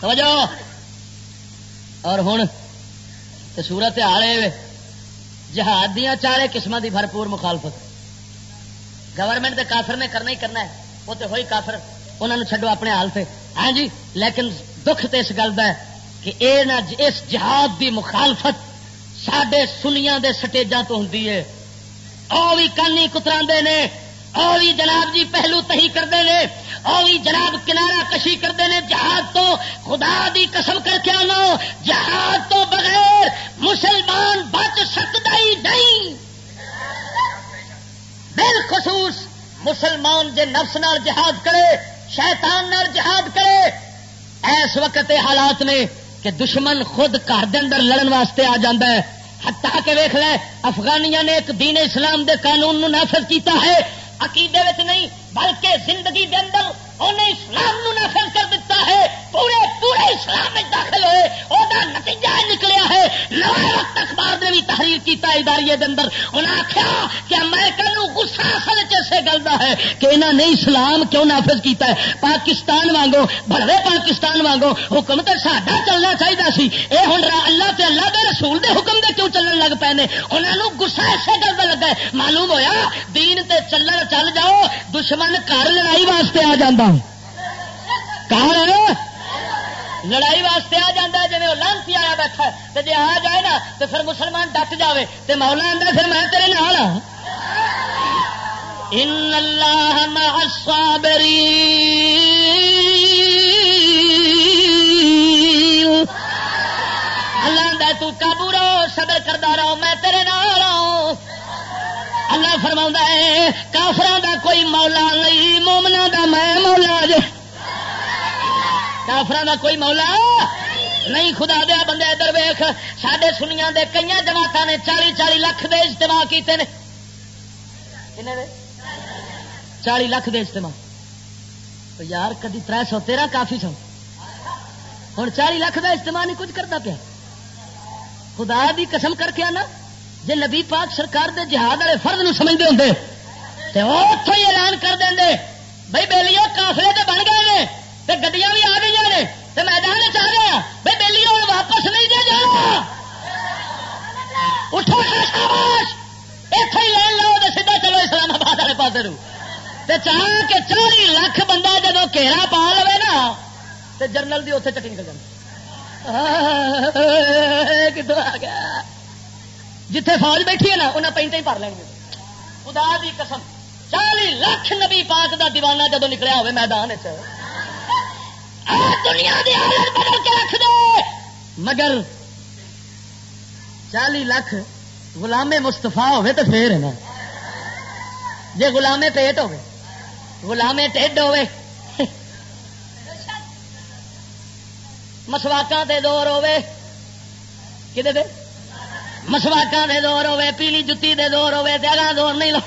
سمجھو؟ اور ہوں سورت حال جہاد دیا چارے قسم کی بھرپور مخالفت۔ گورنمنٹ کے کافر نے کرنا ہی کرنا ہے، وہ تو ہوئی کافر انہوں نے چڈو اپنے حال سے ہاں جی لیکن دکھ تو اس گل کا ہے کہ اے نہ اس جہاد کی مخالفت سڈے سنیا دے سٹیجاں تو ہوں وہ بھی کانی کترا نے وہ بھی جناب جی پہلو تہی کرتے ہیں وہ بھی جناب کنارا کشی کرتے ہیں جہاد تو خدا دی قسم کر کے آنا، جہاد تو بغیر مسلمان بچ سکتا ہی نہیں۔ بالخصوص مسلمان جے نفس نال جہاد کرے، شیطان نال جہاد کرے۔ ایس وقت حالات میں کہ دشمن خود گھر اندر لڑن واسطے آ جا ہے۔ ہٹا کے ویخ لے، افغانیاں نے ایک دین اسلام دے قانون نافذ کیتا ہے۔ عقیدے نہیں بلکہ زندگی دے اندر انہیں اسلام نو نافذ کر دیتا ہے۔ پورے پورے اسلام میں داخل ہوئے۔ وہ نتیجہ نکلیا ہے۔ وقت اخبار نے بھی تحریر کیتا ادارے دے اندر۔ انہیں آخیا کہ امریکہ نو گسا اصل چیسے گلتا ہے کہ انہوں نے اسلام کیوں نافذ کیتا ہے؟ پاکستان وانگو بڑے پاکستان وانگو، حکم تو ساڈا چلنا چاہیے سی۔ یہ ہوں اللہ تے اللہ دے رسول دے حکم دے کیوں چلن لگ پے نے؟ انہوں نے گسا ایسے گل لگا ہے۔ معلوم ہویا، دین تے چلن چل جاؤ، دشمن گھر لڑائی واسطے آ جانا جاتا لڑائی واسطے آ جا جی وہ لانسی آیا بیٹھا تو جی آ جائے نا تو پھر مسلمان ڈٹ جائے تو مولا آتا پھر میں تیرے نال ہاں ان اللہ الصابرین۔ اللہ تو قابو رہو، صبر کرتا رہو، میں تیرے فرما ہے کافر دا کوئی مولا نہیں مومنا دا میں مولا جے کافر دا کوئی مولا نہیں، خدا دیا بندے ادھر ویخ سڈے سنیا دے کئی جماعت نے چالی چالی لاکھ دے اجتماع کیتے ہیں چالی لاکھ دے اجتماع۔ یار، کدی تر سو تیرہ کافی سو ہوں چالی لاکھ کا اجتماع نہیں کچھ کرتا پیا۔ خدا دی قسم کر کے آنا۔ جی نبی پاک سرکار دے جہاد والے فرد نو سمجھتے ہوں تو اتوں ہی اعلان کر دیں بھائی بےلیو کافلے تو بن گئے ہیں تو گڈیاں بھی آ گئی نے تو میدان چاہ رہے ہیں بھائی بہلی ہوں واپس نہیں دے جانا اٹھو اتوں ہی لین لو تو سیدھا چلو اسلام آباد والے پاس چاہ کے چالی لاکھ بندہ جب گھیرا پا لو نا تو جرنل کی اتنے چٹی نکل جائے کتوں آ گیا؟ جتھے فوج بیٹھی ہے نا انہیں پینٹ ہی پڑ لیں گے۔ خدا دی قسم۔ چالی لاکھ نبی پاک دا دیوانہ جدو نکلیا ہوئے میدان دنیا دی حالت بدل کے رکھ دے۔ مگر چالی لاکھ غلام مستفا ہوئے تو پھر ہے نا۔ جی غلامے پیٹ ہوئے غلامے ٹھڈ ہوئے۔ مسواکاں دے دور ہوئے۔ کدے دے؟ مسواٹا دے دور ہوے پیلی جتی دے دور ہوے اگا دور نہیں لو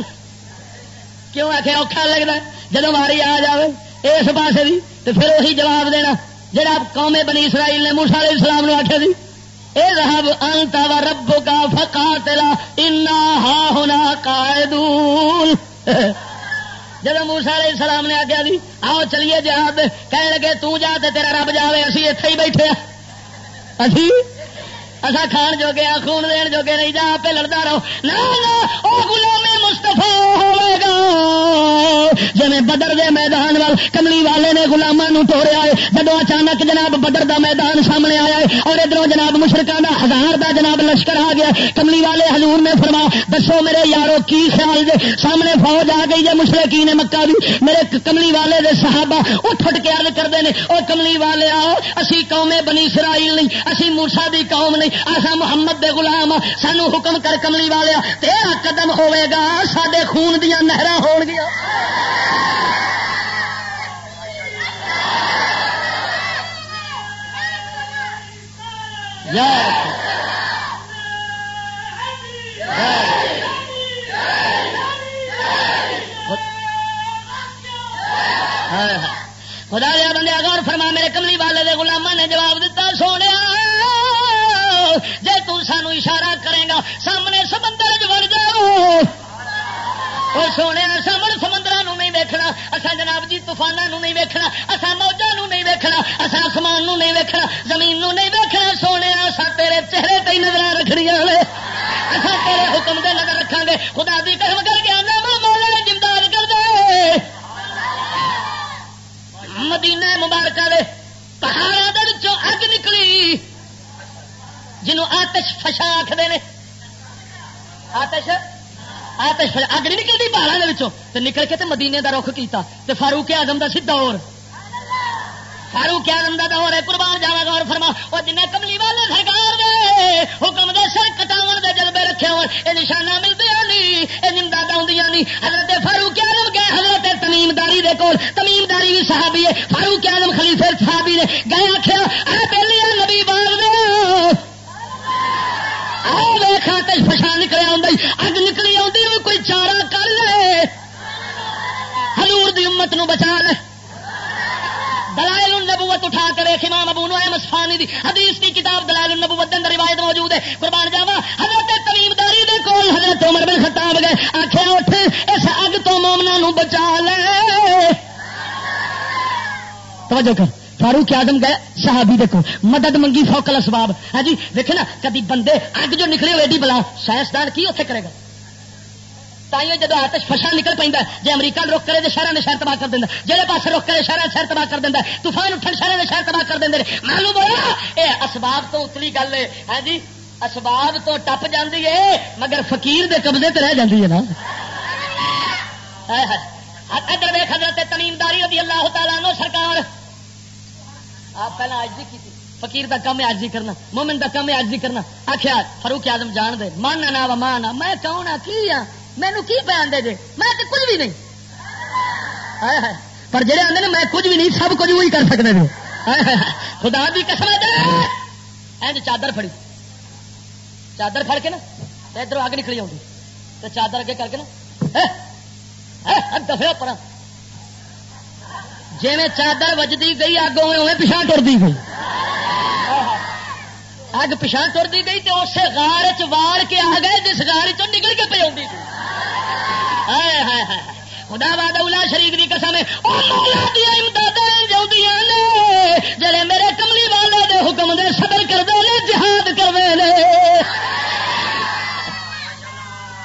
کیوں آ اوکھا لگتا جب ماری آ جائے اس پاس بھی تو پھر وہی جواب دینا جہاں قومے بنی اسرائیل نے موسا علیہ السلام نے آخیا جی اے رب انتا و رب کا فکا تلا انا ہا ہونا قائدون جب موسا علیہ السلام نے آخیا جی آؤ چلیے جہاد کہنے لگے، تو جا تیرا رب جاوے، اسی اتے ہی بیٹھے ہاں۔ اسی اصا کھان جو گیا خون دین جو گے نہیں جا پہ لڑتا رہو۔ نہ گلام مستفا ہوئے گا۔ جی بدر دے میدان وال کملی والے نے گلاما ٹوریا ہے جب اچانک جناب بدر دا میدان سامنے آیا ہے، اور ادھر جناب مشرقہ دا ہزار دا جناب لشکر آ گیا کملی والے حضور نے فرما دسو میرے یارو کی خیال دے؟ سامنے فوج آ گئی ہے مشرقی نے مکہ بھی میرے کملی والے دے صحابہ اٹھ اٹھ کے عرض کرتے ہیں اور کملی والے آؤ، اسی قومے بنی اسرائیل نہیں، اسی موسا دی قوم نہیں۔ آسا محمد دے غلام سانو حکم کر کملی والا تیرا قدم ہوے گا سڈے خون جی۔ جی۔ دیا نہر ہو گیا۔ خدا لیا بندے اگر فرما، میرے کملی والے دے غلامہ نے جواب دیتا سونے جی تانو اشارہ کرے گا، سامنے سمندر چڑ جاؤ۔ اور سونے سامنے سمندر نہیں ویکنا اصا جناب جی طوفانوں نہیں ویکنا اصا موجہ نہیں ویکنا اصا آسمان نہیں ویکنا زمین نہیں ویکنا سونے اصا تیرے چہرے تے نظر رکھنی اصا تیرے حکم دے نظر رکھا گے۔ خدا دی قسم کر کے آنا مولا جمدار کر دے۔ مدینہ مبارکہ دے پہاڑوں اگ نکلی۔ جنوں آتش فشا آخر آتش؟ آتش فشا اگ نہیں نکلتی پہاڑوں کے نکل کے مدینے کا رخ کیتا. تے فاروق آزم کا سیدا اور. فاروق آزم کا دور ہے، قربان جانا گور فرما وہ جن کملی والے سرکار دے، حکم دے سر کٹاو دے جذبے رکھے ہو یہ نشانہ ملتے نہیں یہ نمداد آدیاں نہیں حضرت فاروق آزم گئے، حضرت تمیم داری دے کول. تمیم داری بھی صحابی ہے، فاروق آزم خلیفے صحابی نے گئے آخیا اے پہلی نبی باغ دے آتش فشا اگ نکلی آئی کوئی چارہ کر لے۔ دی امت نو بچا لے۔ دلائل النبوت اٹھا کر امام ابو دی۔ حدیث کی کتاب دلائل النبوت اندر روایت موجود ہے۔ قربان جاوا حضرت تمیم داری دے کول حضرت عمر بن خطاب گئے۔ آخیا اٹھ، اس اگ تو مومنا نو بچا لے۔ توجہ کر۔ فاروق آدم گئے صحابی دیکھو، مدد منگی فوکل اسباب۔ ہاں جی دیکھے نا، کدی بندے اگ جو نکلے ہوئے بلا، سائنسدان کی اتنے کرے گا؟ تائیوں جب آتش فشا نکل پہ جی امریکہ روک کرے تو شہر نے شہر تباہ کر دینا جہے پاس روک کرے شہر شہر تباہ کر دینا طوفان اٹھن شہر نے شہر تباہ کر دیں معلوم ہوا یہ اسباب تو اتلی گل ہے۔ ہاں جی اسباب تو ٹپ جاتی ہے، مگر فقیر دے قبضے تے رہ جاتی ہے نا۔ ادھر ویخ حضرت تمیمداری رضی اللہ تعالیٰ نو سرکار آپ پہلے آجی کی فقیر دا کام ہے آجی کرنا مومن دا کام ہے آجی کرنا آخیا فاروق آزم جان دے ماننا نا وا مان میں کون ہاں کی ہاں مینو کی پہن دے جے میں تو کچھ بھی نہیں پر جڑے آدھے میں کچھ بھی نہیں سب کچھ وہی کر سکتے ہیں خدا بھی قسم ہے چادر پھڑی چادر پھڑ کے نا ادھر اگ نکلی آؤں تو چادر اگے کر کے نا دفے پر جی میں چادر وجدی گئی، اگ اوے پچھا ٹرتی گئی۔ اگ پچھا ٹرتی گئی تو اسے گار چاڑ کے آ گئے، جس گار چ نکل کے پی آئی خدا باد اولا شریف کی قسم جڑے میرے کملی والے دے حکم دے صبر کرتے ہیں جہاد کرتے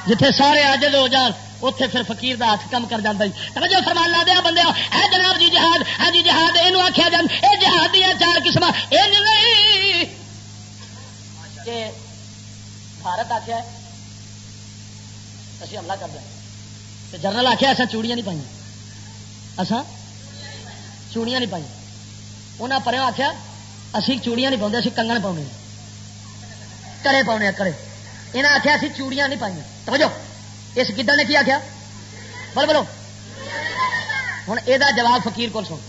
جتھے سارے آج ہو جان اتے پھر فقیر دا ہاتھ کم کر جاتا توجہ فرمان لا دیا بندے ہے جناب جی جہاد ہاں جی جہاد یہ آخیا جان۔ یہ جہاد دیا چار قسم جی نہیں۔ بھارت آخیا اسی حملہ کر دیں جنرل آخیا اصا چوڑیاں نہیں پائی اصا چوڑیاں نہیں پائی انہیں پروں آخیا اسی چوڑیاں نہیں پاؤں اسی کنگن پاؤنے۔ کرے پاؤنے، کرے۔ انہیں آخیا اسی چوڑیاں نہیں پائی توجہ۔ اس گدڑ نے کیا کیا بولو بولو۔ ہوں یہ جواب فقیر کو سن۔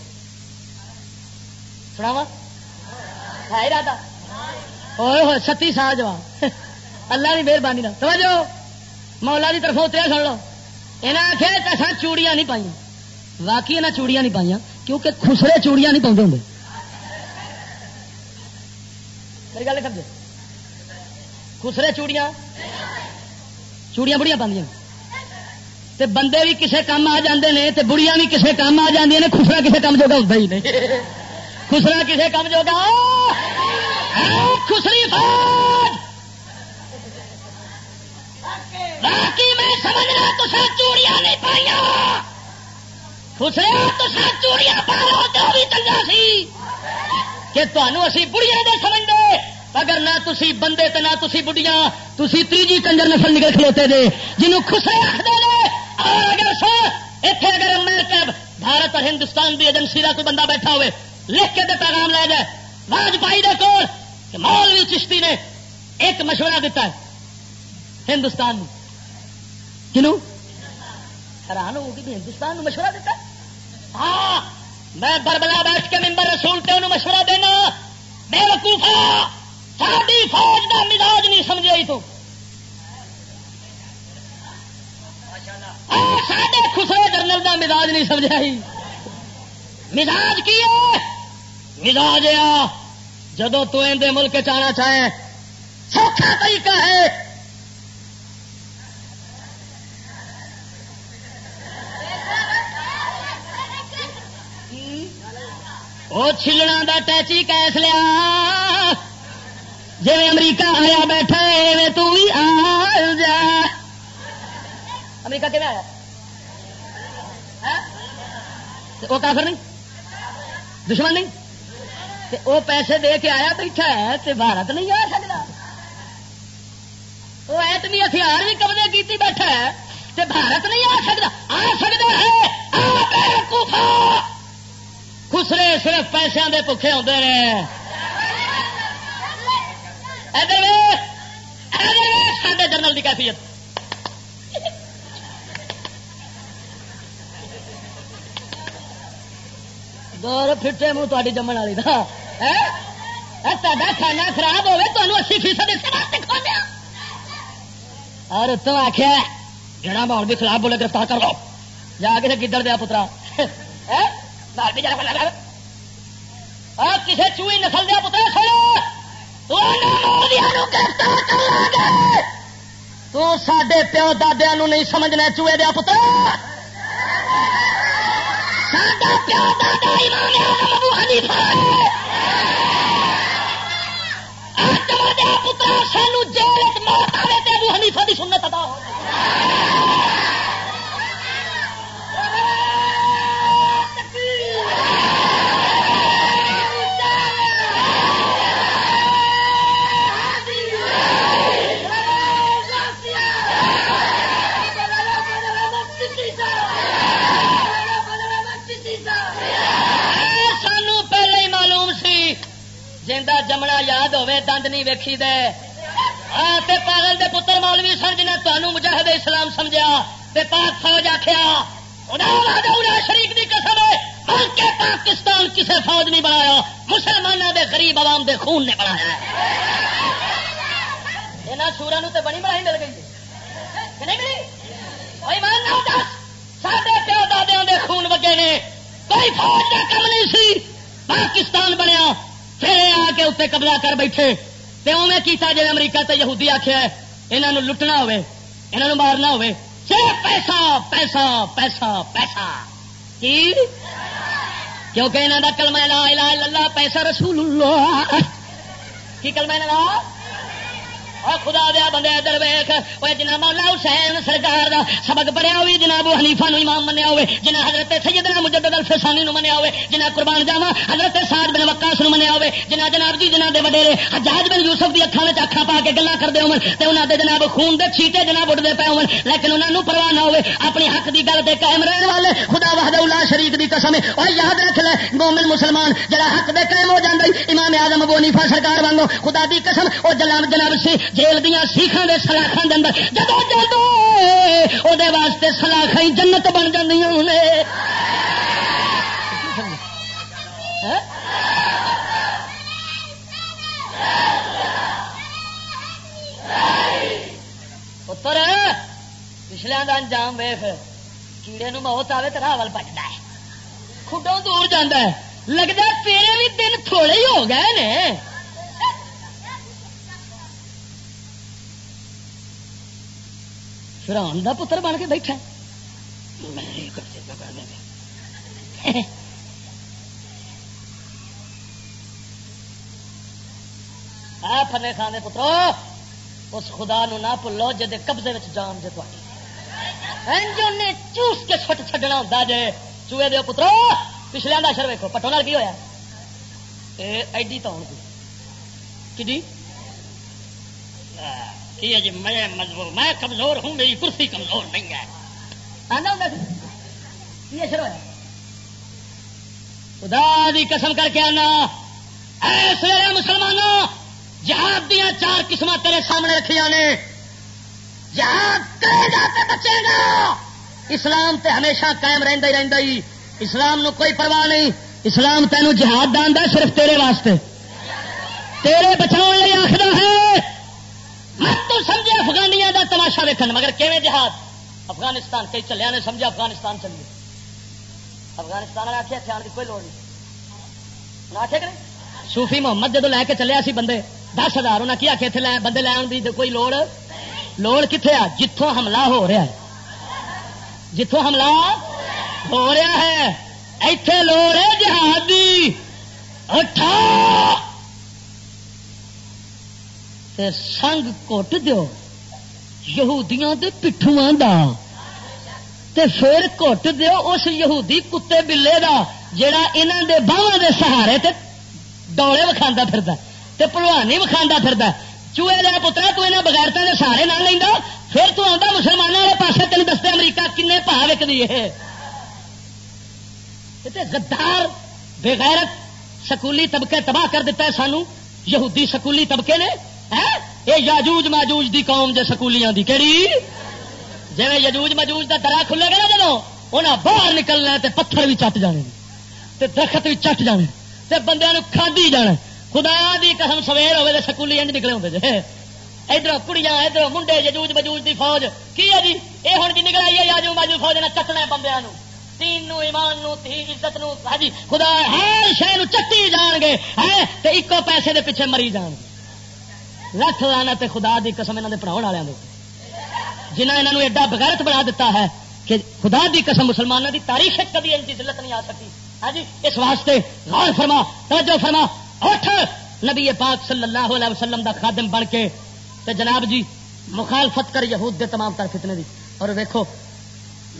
سنا وا ہے ارادہ۔ ہوئے ستی سال جواب اللہ کی مہربانی سمجھو مولا کی طرف اتریا سن لو۔ یہاں آخیا اصا چوڑیاں نہیں پائی واقعی یہاں چوڑیاں نہیں پائیا کیونکہ خسرے چوڑیاں نہیں پاؤں ہوں میری گل کر خسرے چوڑیاں چوڑیاں بڑیاں پہ تے بندے بھی کسے کام آ جاندے نے تے بڑیاں بھی کسے کام آ جاندی نے، خسرا کسے کام جوگا ہوتا ہی نہیں۔ خسرا کسے کام جوگا خسری فوج! باقی میں سمجھنا تو چوڑیاں نہیں پائیا خسرا تو چوڑیاں پاؤ تو بھی چنگا سی۔ کہ تمہوں اسی بڑیاں دے سمجھ دے اگر نہ تسی بندے تو نہ تسی بڑھیا تسی تیجی کنجر نسل نکل کھلوتے دے، جنہوں خسرے آخر اور اگر سو اتنے اگر امریکہ بھارت اور ہندوستان کی ایجنسی کا کوئی بندہ بیٹھا ہوئے، لکھ کے پیغام لے جائے واجپائی دے کول، کہ مولوی چشتی نے ایک مشورہ دیتا ہے، ہندوستان میں کنو حیران ہوگی بھی ہندوستان میں مشورہ دیتا ہے ہاں میں بربلا بیٹھ کے ممبر رسول کے انہوں مشورہ دینا، بے وقوفا ہاں، ساری فوج کا مزاج نہیں سمجھے تو۔ ساڈے خسرے جنرل کا مزاج نہیں سمجھا مزاج کی ہے؟ مزاج آ۔ جدو تو اندر ملک چاہنا چاہے، سوکھا طریقہ ہے۔ وہ چلنا دا ٹیچی کیس لیا۔ جی امریکہ آیا بیٹھا تو بھی آ جا۔ امریکہ کیون آیا؟ وہ کافر نہیں؟ دشمن نہیں؟ وہ پیسے دے کے آیا بیٹھا ہے تو بھارت نہیں آ سکتا۔ وہ ایٹمی ہتھیار بھی قبضے کی بیٹھا ہے تو بھارت نہیں آ سکتا۔ آ سکتا ہے۔ خسرے صرف پیسوں کے بکے آتے رہے ساڈے جنرل کی کیفیت۔ دور پھٹے منہ تاری جمن والی کا کھانا خراب ہوے تو اسی فیصد اور تو آخیا جڑا ماحول بھی خلاف بولے گرفتار کر لو جا کے گدڑ دیا پترا کسی چوئی نسل دیا پترا تو سڈے پیو ددیا نہیں سمجھنا چوہے دیا پترا ساڈا پیو دادا ابو حنیفہ۔ آدم پتر سانو جیل موت آئے ابو حنیفہ دی سنت ادا ہو جمنا یاد ہوے دند نہیں ویکھی دے۔ ہاں، تے پاگل دے پتر مولوی سن جنہیں تمہوں مجاہد اسلام سمجھا پاک فوج آخیا شریف کی قسم ہے۔ بلکہ پاکستان کسے فوج نہیں بنایا مسلمانوں دے غریب عوام دے خون نے بنایا یہاں سورا تو بڑی بڑائی مل گئی۔ نہیں ملی؟ سارے پیو دے خون وگے نے۔ کوئی فوج کا کم نہیں سی۔ پاکستان بنیا۔ پھر آ کے اتنے قبضہ کر بیٹھے۔ تے اوے کیتا جی امریکہ تے یہودی آخیا یہاں لٹنا ہوے یہاں مارنا ہوے پیسہ پیسہ پیسہ پیسہ۔ کی؟ کیونکہ یہاں کا کلمہ لا الہ الا اللہ، پیسہ رسول اللہ۔ کی کلمہ لا خدا دیا بندے ادھر ویخ وہ جناب مولا حسین سرکار دا سبق پڑھیا ہوئی جناب حنیفا نو امام منیا ہوئے جنہ حضرت سیدنا مجدد الفسانی نو منیا ہوئے جنہ قربان جاوا حضرت سعد بن وقاص نو منیا ہوئے جنہ جناب جی جنہ دے وڈیرے حجاج بن یوسف دی اکھاں وچ اکھاں پا کے گلاں کردے ہون تے انہاں دے جناب خون دے چھیٹے جناب اڑدے پے ہون لیکن انہاں نو پرواہ نہ ہوئے اپنی حق دی گل تے قائم رہن والے خدا وحدہ لا شریک دی قسم ہے او یاد رکھ لے مومن مسلمان جڑا حق دے قائم ہو جاندا امام اعظم ابو حنیفہ سرکار وانگو خدا دی قسم او جناب جناب سی جیل دیاں سیکھاں دے سلاخاں دے اندر، جدو جدو او دے واسطے سلاخاں جنت بن جاندیاں نے پتر پچھلے کا انجام ویخ کیڑے موت آئے تو راول بچتا ہے۔ خڈوں دور جانا ہے۔ لگتا تیرے بھی دن تھوڑے ہی ہو گئے نے۔ فران کا پتر بن کے بیٹھا فنے خانے پترو، اس خدا نو نہ بھولو جی قبضے جان جی چوس کے سٹ چڈنا ہوں جی چوہے دو پترو، پچھلے کا اشر ویکو پٹو نال کی ہوا ایڈی تو کی جی؟ میں مجبور میں کمزور ہوں، میری کرسی کمزور نہیں ہے۔ خدا دی قسم کر کے آنا۔ ایسے مسلمانوں، جہاد دیا چار قسم تیرے سامنے رکھیا نے جہاد بچے گا؟ اسلام تے ہمیشہ قائم رہتا ہی رہتا ہی۔ اسلام نو کوئی پرواہ نہیں۔ اسلام تینوں جہاد دان صرف تیرے واسطے۔ تیرے بچاؤ آخر ہے تو سمجھے افغانیاں دا تماشا ویکن مگر کیویں جہاد؟ افغانستان کئی چلیا نے سمجھا افغانستان چلیے۔ افغانستان والے آخیا ہتھیار کی کوئی لوڑ نہیں۔ آخیا کہ صوفی محمد جدو لے کے چلیا سی بندے، دس ہزار انہیں کی آخیا اتنے بندے لین کی کوئی لوڑ؟ لوڑ کتنے آ؟ جتوں حملہ ہو رہا ہے۔ جتوں حملہ ہو رہا ہے، ایتھے لوڑ ہے جہادی اٹھا! تے سنگ کٹ دو یہودیاں دے پٹھواں دا۔ تے پھر کٹ دیو اس یہودی کتے بلے دا جڑا انہاں دے باواں دے سہارے تے ڈولے وکھاندا پھردا تے پلوانی وکھاندا پھردا چوہے دے پترا تو انہاں بغیرتاں دے سہارے نہ لیندا پھر تو آندا مسلماناں والے پاسے تینوں دستے امریکہ کنے بھا وکدی ہے۔ تے غدار، بے غیرت، سکولی طبقے تباہ کر دیتا ہے سانو۔ یہودی سکولی طبقے نے۔ یہ یاجوج ماجوج دی قوم جے سکولیاں دی کہڑی جی یجوج مجوج دا درا کھلے گا نا جب انہیں باہر نکلنا تے پتھر بھی چٹ جانے تے درخت بھی چٹ جانے تے بندے کھادی جانا خدا دی قسم سویر ہوے تے سکولی انج نکلے ہوتے جی۔ ادھر کڑیاں، ادھر منڈے یجوج مجوج دی فوج۔ کی ہے جی؟ یہ ہوں جی نکل آئی ہے یاجو ماجو فوج نے کٹنا بندے تین نو ایمان نو تھی عزت نو ہاں جی خدا ہر شہر چٹی جان گے ہاں، تے پیسے دے پیچھے مری جان گے۔ لکھ لانا تے خدا دی قسم انہوں نے پڑھاؤ والوں جنہیں انہوں ایڈا بغیرت بنا دیتا ہے کہ خدا دی قسم مسلمانوں دی تاریخ کبھی ان کی ضلعت نہیں آ سکی۔ ہاں جی اس واسطے غور فرما، توجہ فرما، اٹھ۔ نبی پاک صلی اللہ علیہ وسلم دا خادم بن کے تے جناب جی مخالفت کر یہود دے تمام تر فتنے دی۔ اور ویکھو،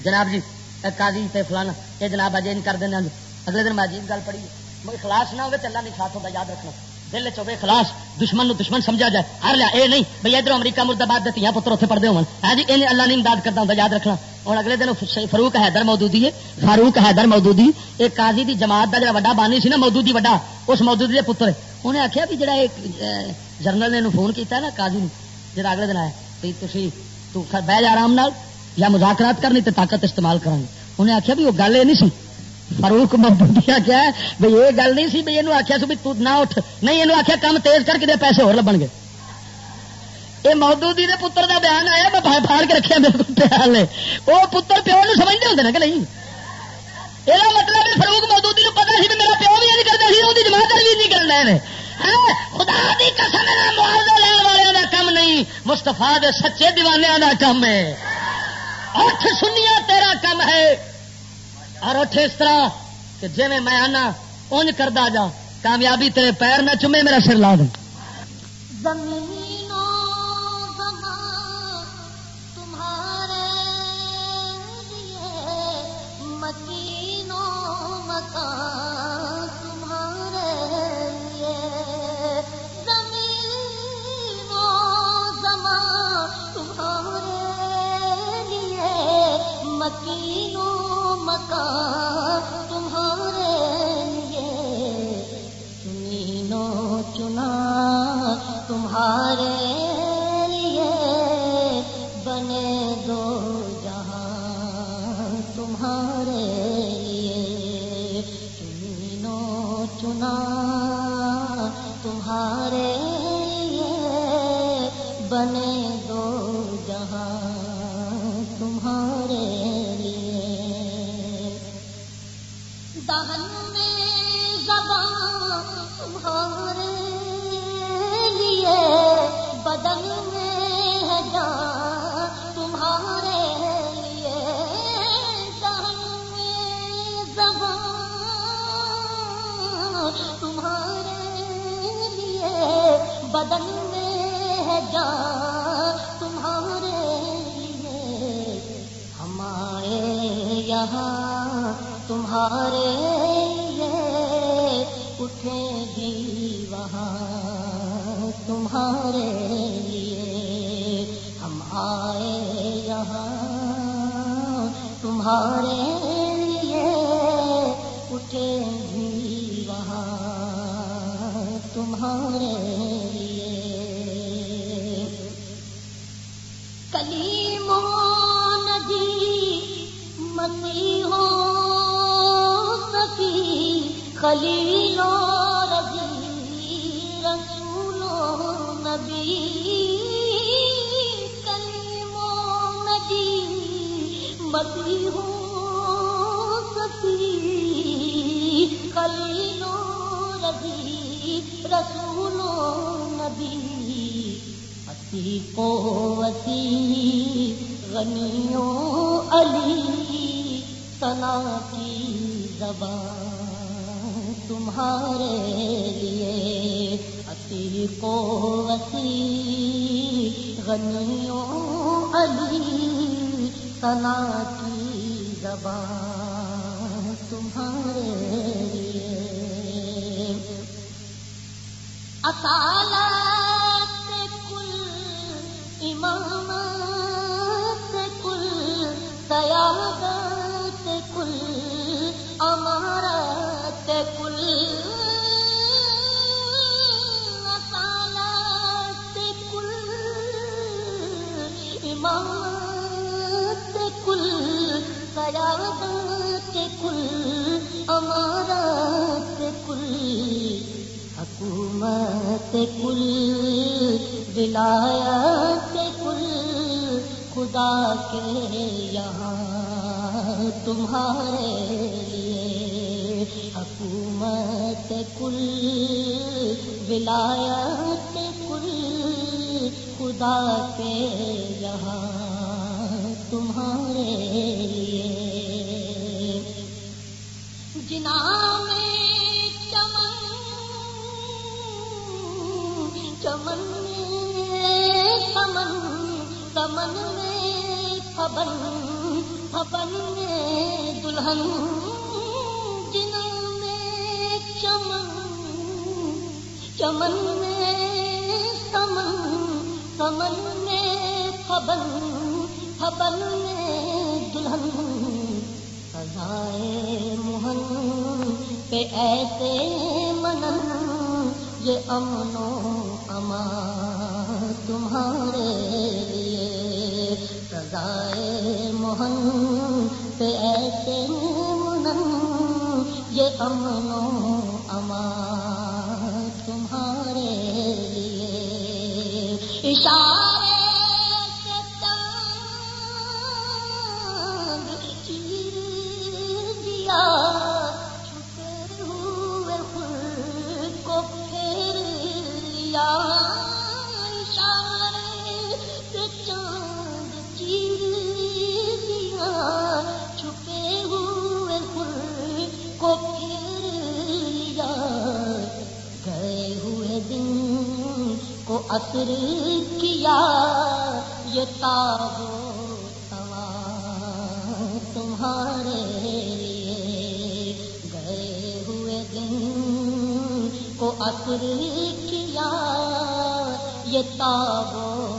جناب جی قاضی تے فلانا یہ جناب اجے نہیں کر دینا اگلے دن میں عجیب گل پڑھی خلاص نہ ہوگی تو اللہ نہیں ساتھ ہوتا، یاد رکھنا۔ دل چوبے خلاص، دشمن نو دشمن سمجھا جائے۔ ہر لیا اے نہیں بھائی ادھر امریکہ مرد آباد دیا پتر اتنے پڑھتے ہو ہاں جی یہ اللہ نے امداد کرتا ہوں یاد رکھنا۔ اور اگلے دن فروخ حیدر مودودی ہے۔ فاروق حیدر مودودی ایک قاضی دی جماعت کا جڑا وڈا بانی سی نا، مودودی وڈا، اس مودودی کے پتر۔ انہیں آخیا بھی جڑا ایک جرنل نے فون کیا نا، قاضی نے جا اگلے دن آیا۔ بھائی تھی تو بہ جا آرام نال یا مذاکرات کرنی تو طاقت استعمال کریں انہیں آخیا بھی وہ گل یہ نہیں سی۔ فاروق محبوبیا کیا ہے؟ بھائی یہ گل نہیں سی بھائی یہ آخیا سو بھی تو نہ اٹھ، نہیں یہ آخیا کام تیز کر کے پیسے ہو لبن گے۔ یہ مودودی دے پتر دا بیان آیا، میں پھاڑ کے رکھا میرے کو پیال نے وہ پتر پیو نو سمجھتے ہوتے نا کہ نہیں؟ یہ مطلب ہے فروغ مودودی نو پتا سی بھی میرا پیو بھی نہیں کرتا سی وہ جماعت بھی نہیں کرنا ہے ہاں، خدا دی قسم معاوضہ لین والوں کا کم نہیں مستفا دے سچے دیوانے کا کم ہے۔ اٹھ سنیا، تیرا کم ہے۔ اور اٹھے اس طرح کہ جی میں آنا، اونج کردا جا کامیابی تیرے پیر نہ چومے، میرا سر لا تمہارے چنا تمہارے بنے دو جہاں تمہارے چنا تمہارے بنے دو جہاں تمہارے جہاں تمہارے لیے اٹھے گی وہاں تمہارے لیے ہم آئے یہاں تمہارے خلیل و رضی رسول و نبی کلیم و نبی مسیح و سفی خلیل و علی صلاح کی زبان تمہارے لیے اسی کو وسی غنیوں علی سنا کی زبان تمہارے لیے۔ اصالت حکومت کل، ولایت کل، خدا کے یہاں تمہارے لیے حکومت کل، ولایت کل، خدا کے یہاں تمہارے لیے۔ جنا میں سمن میں پبن پبن میں دلہن جنا میں چمن چمن میں سمن سمن میں پبن پبن میں دلہن۔ سزائے موہن پہ ایسے منن یہ امن و امان تمہارے لیے۔ سزائے موہن پہ ایسے منم یہ امن و امان تمہارے لیے۔ اشارے اثر کیا یہ تابو تمہارے لیے گئے ہوئے دن کو اثر کیا یہ تابو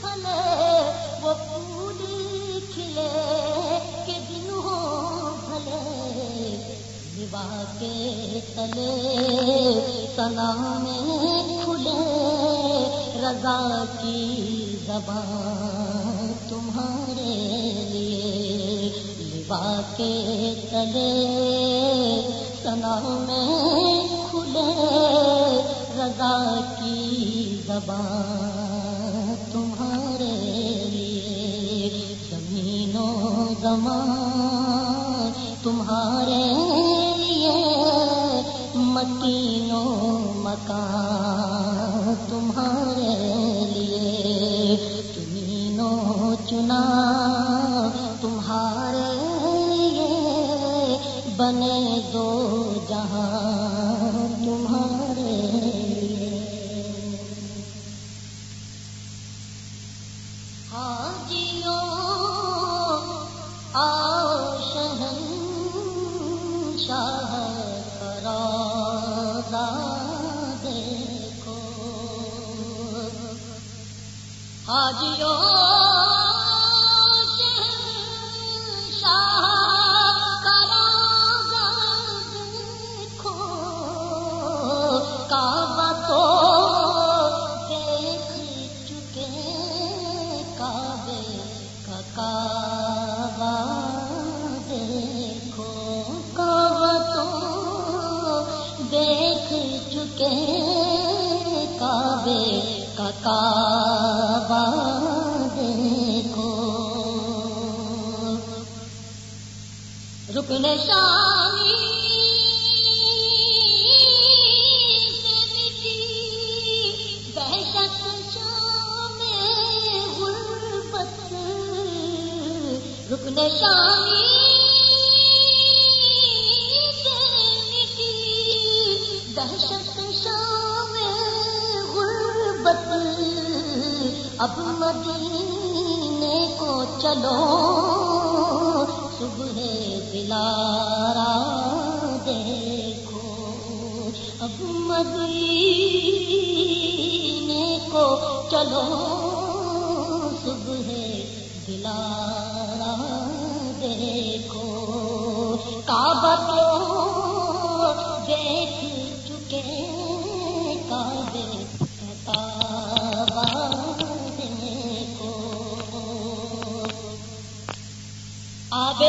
پھلے وہ پھول کھلے کہ دن ہو بھلے لبا کے تلے سنا میں کھلے رضا کی زبان تمہارے لیے لبا کے تلے سنا میں کھلے رضا کی زبان تمہارے لیے زمینوں زمان تمہارے لیے مکینوں مکان تمہارے لیے زمینوں چنا۔ جیو اب مدینے کو چلو۔ صبح دلارا دیکھو، اب مدینے کو چلو۔ صبح دلارا دیکھو۔ کعبہ تو دیکھ چکے، کعبے کا کعبہ آب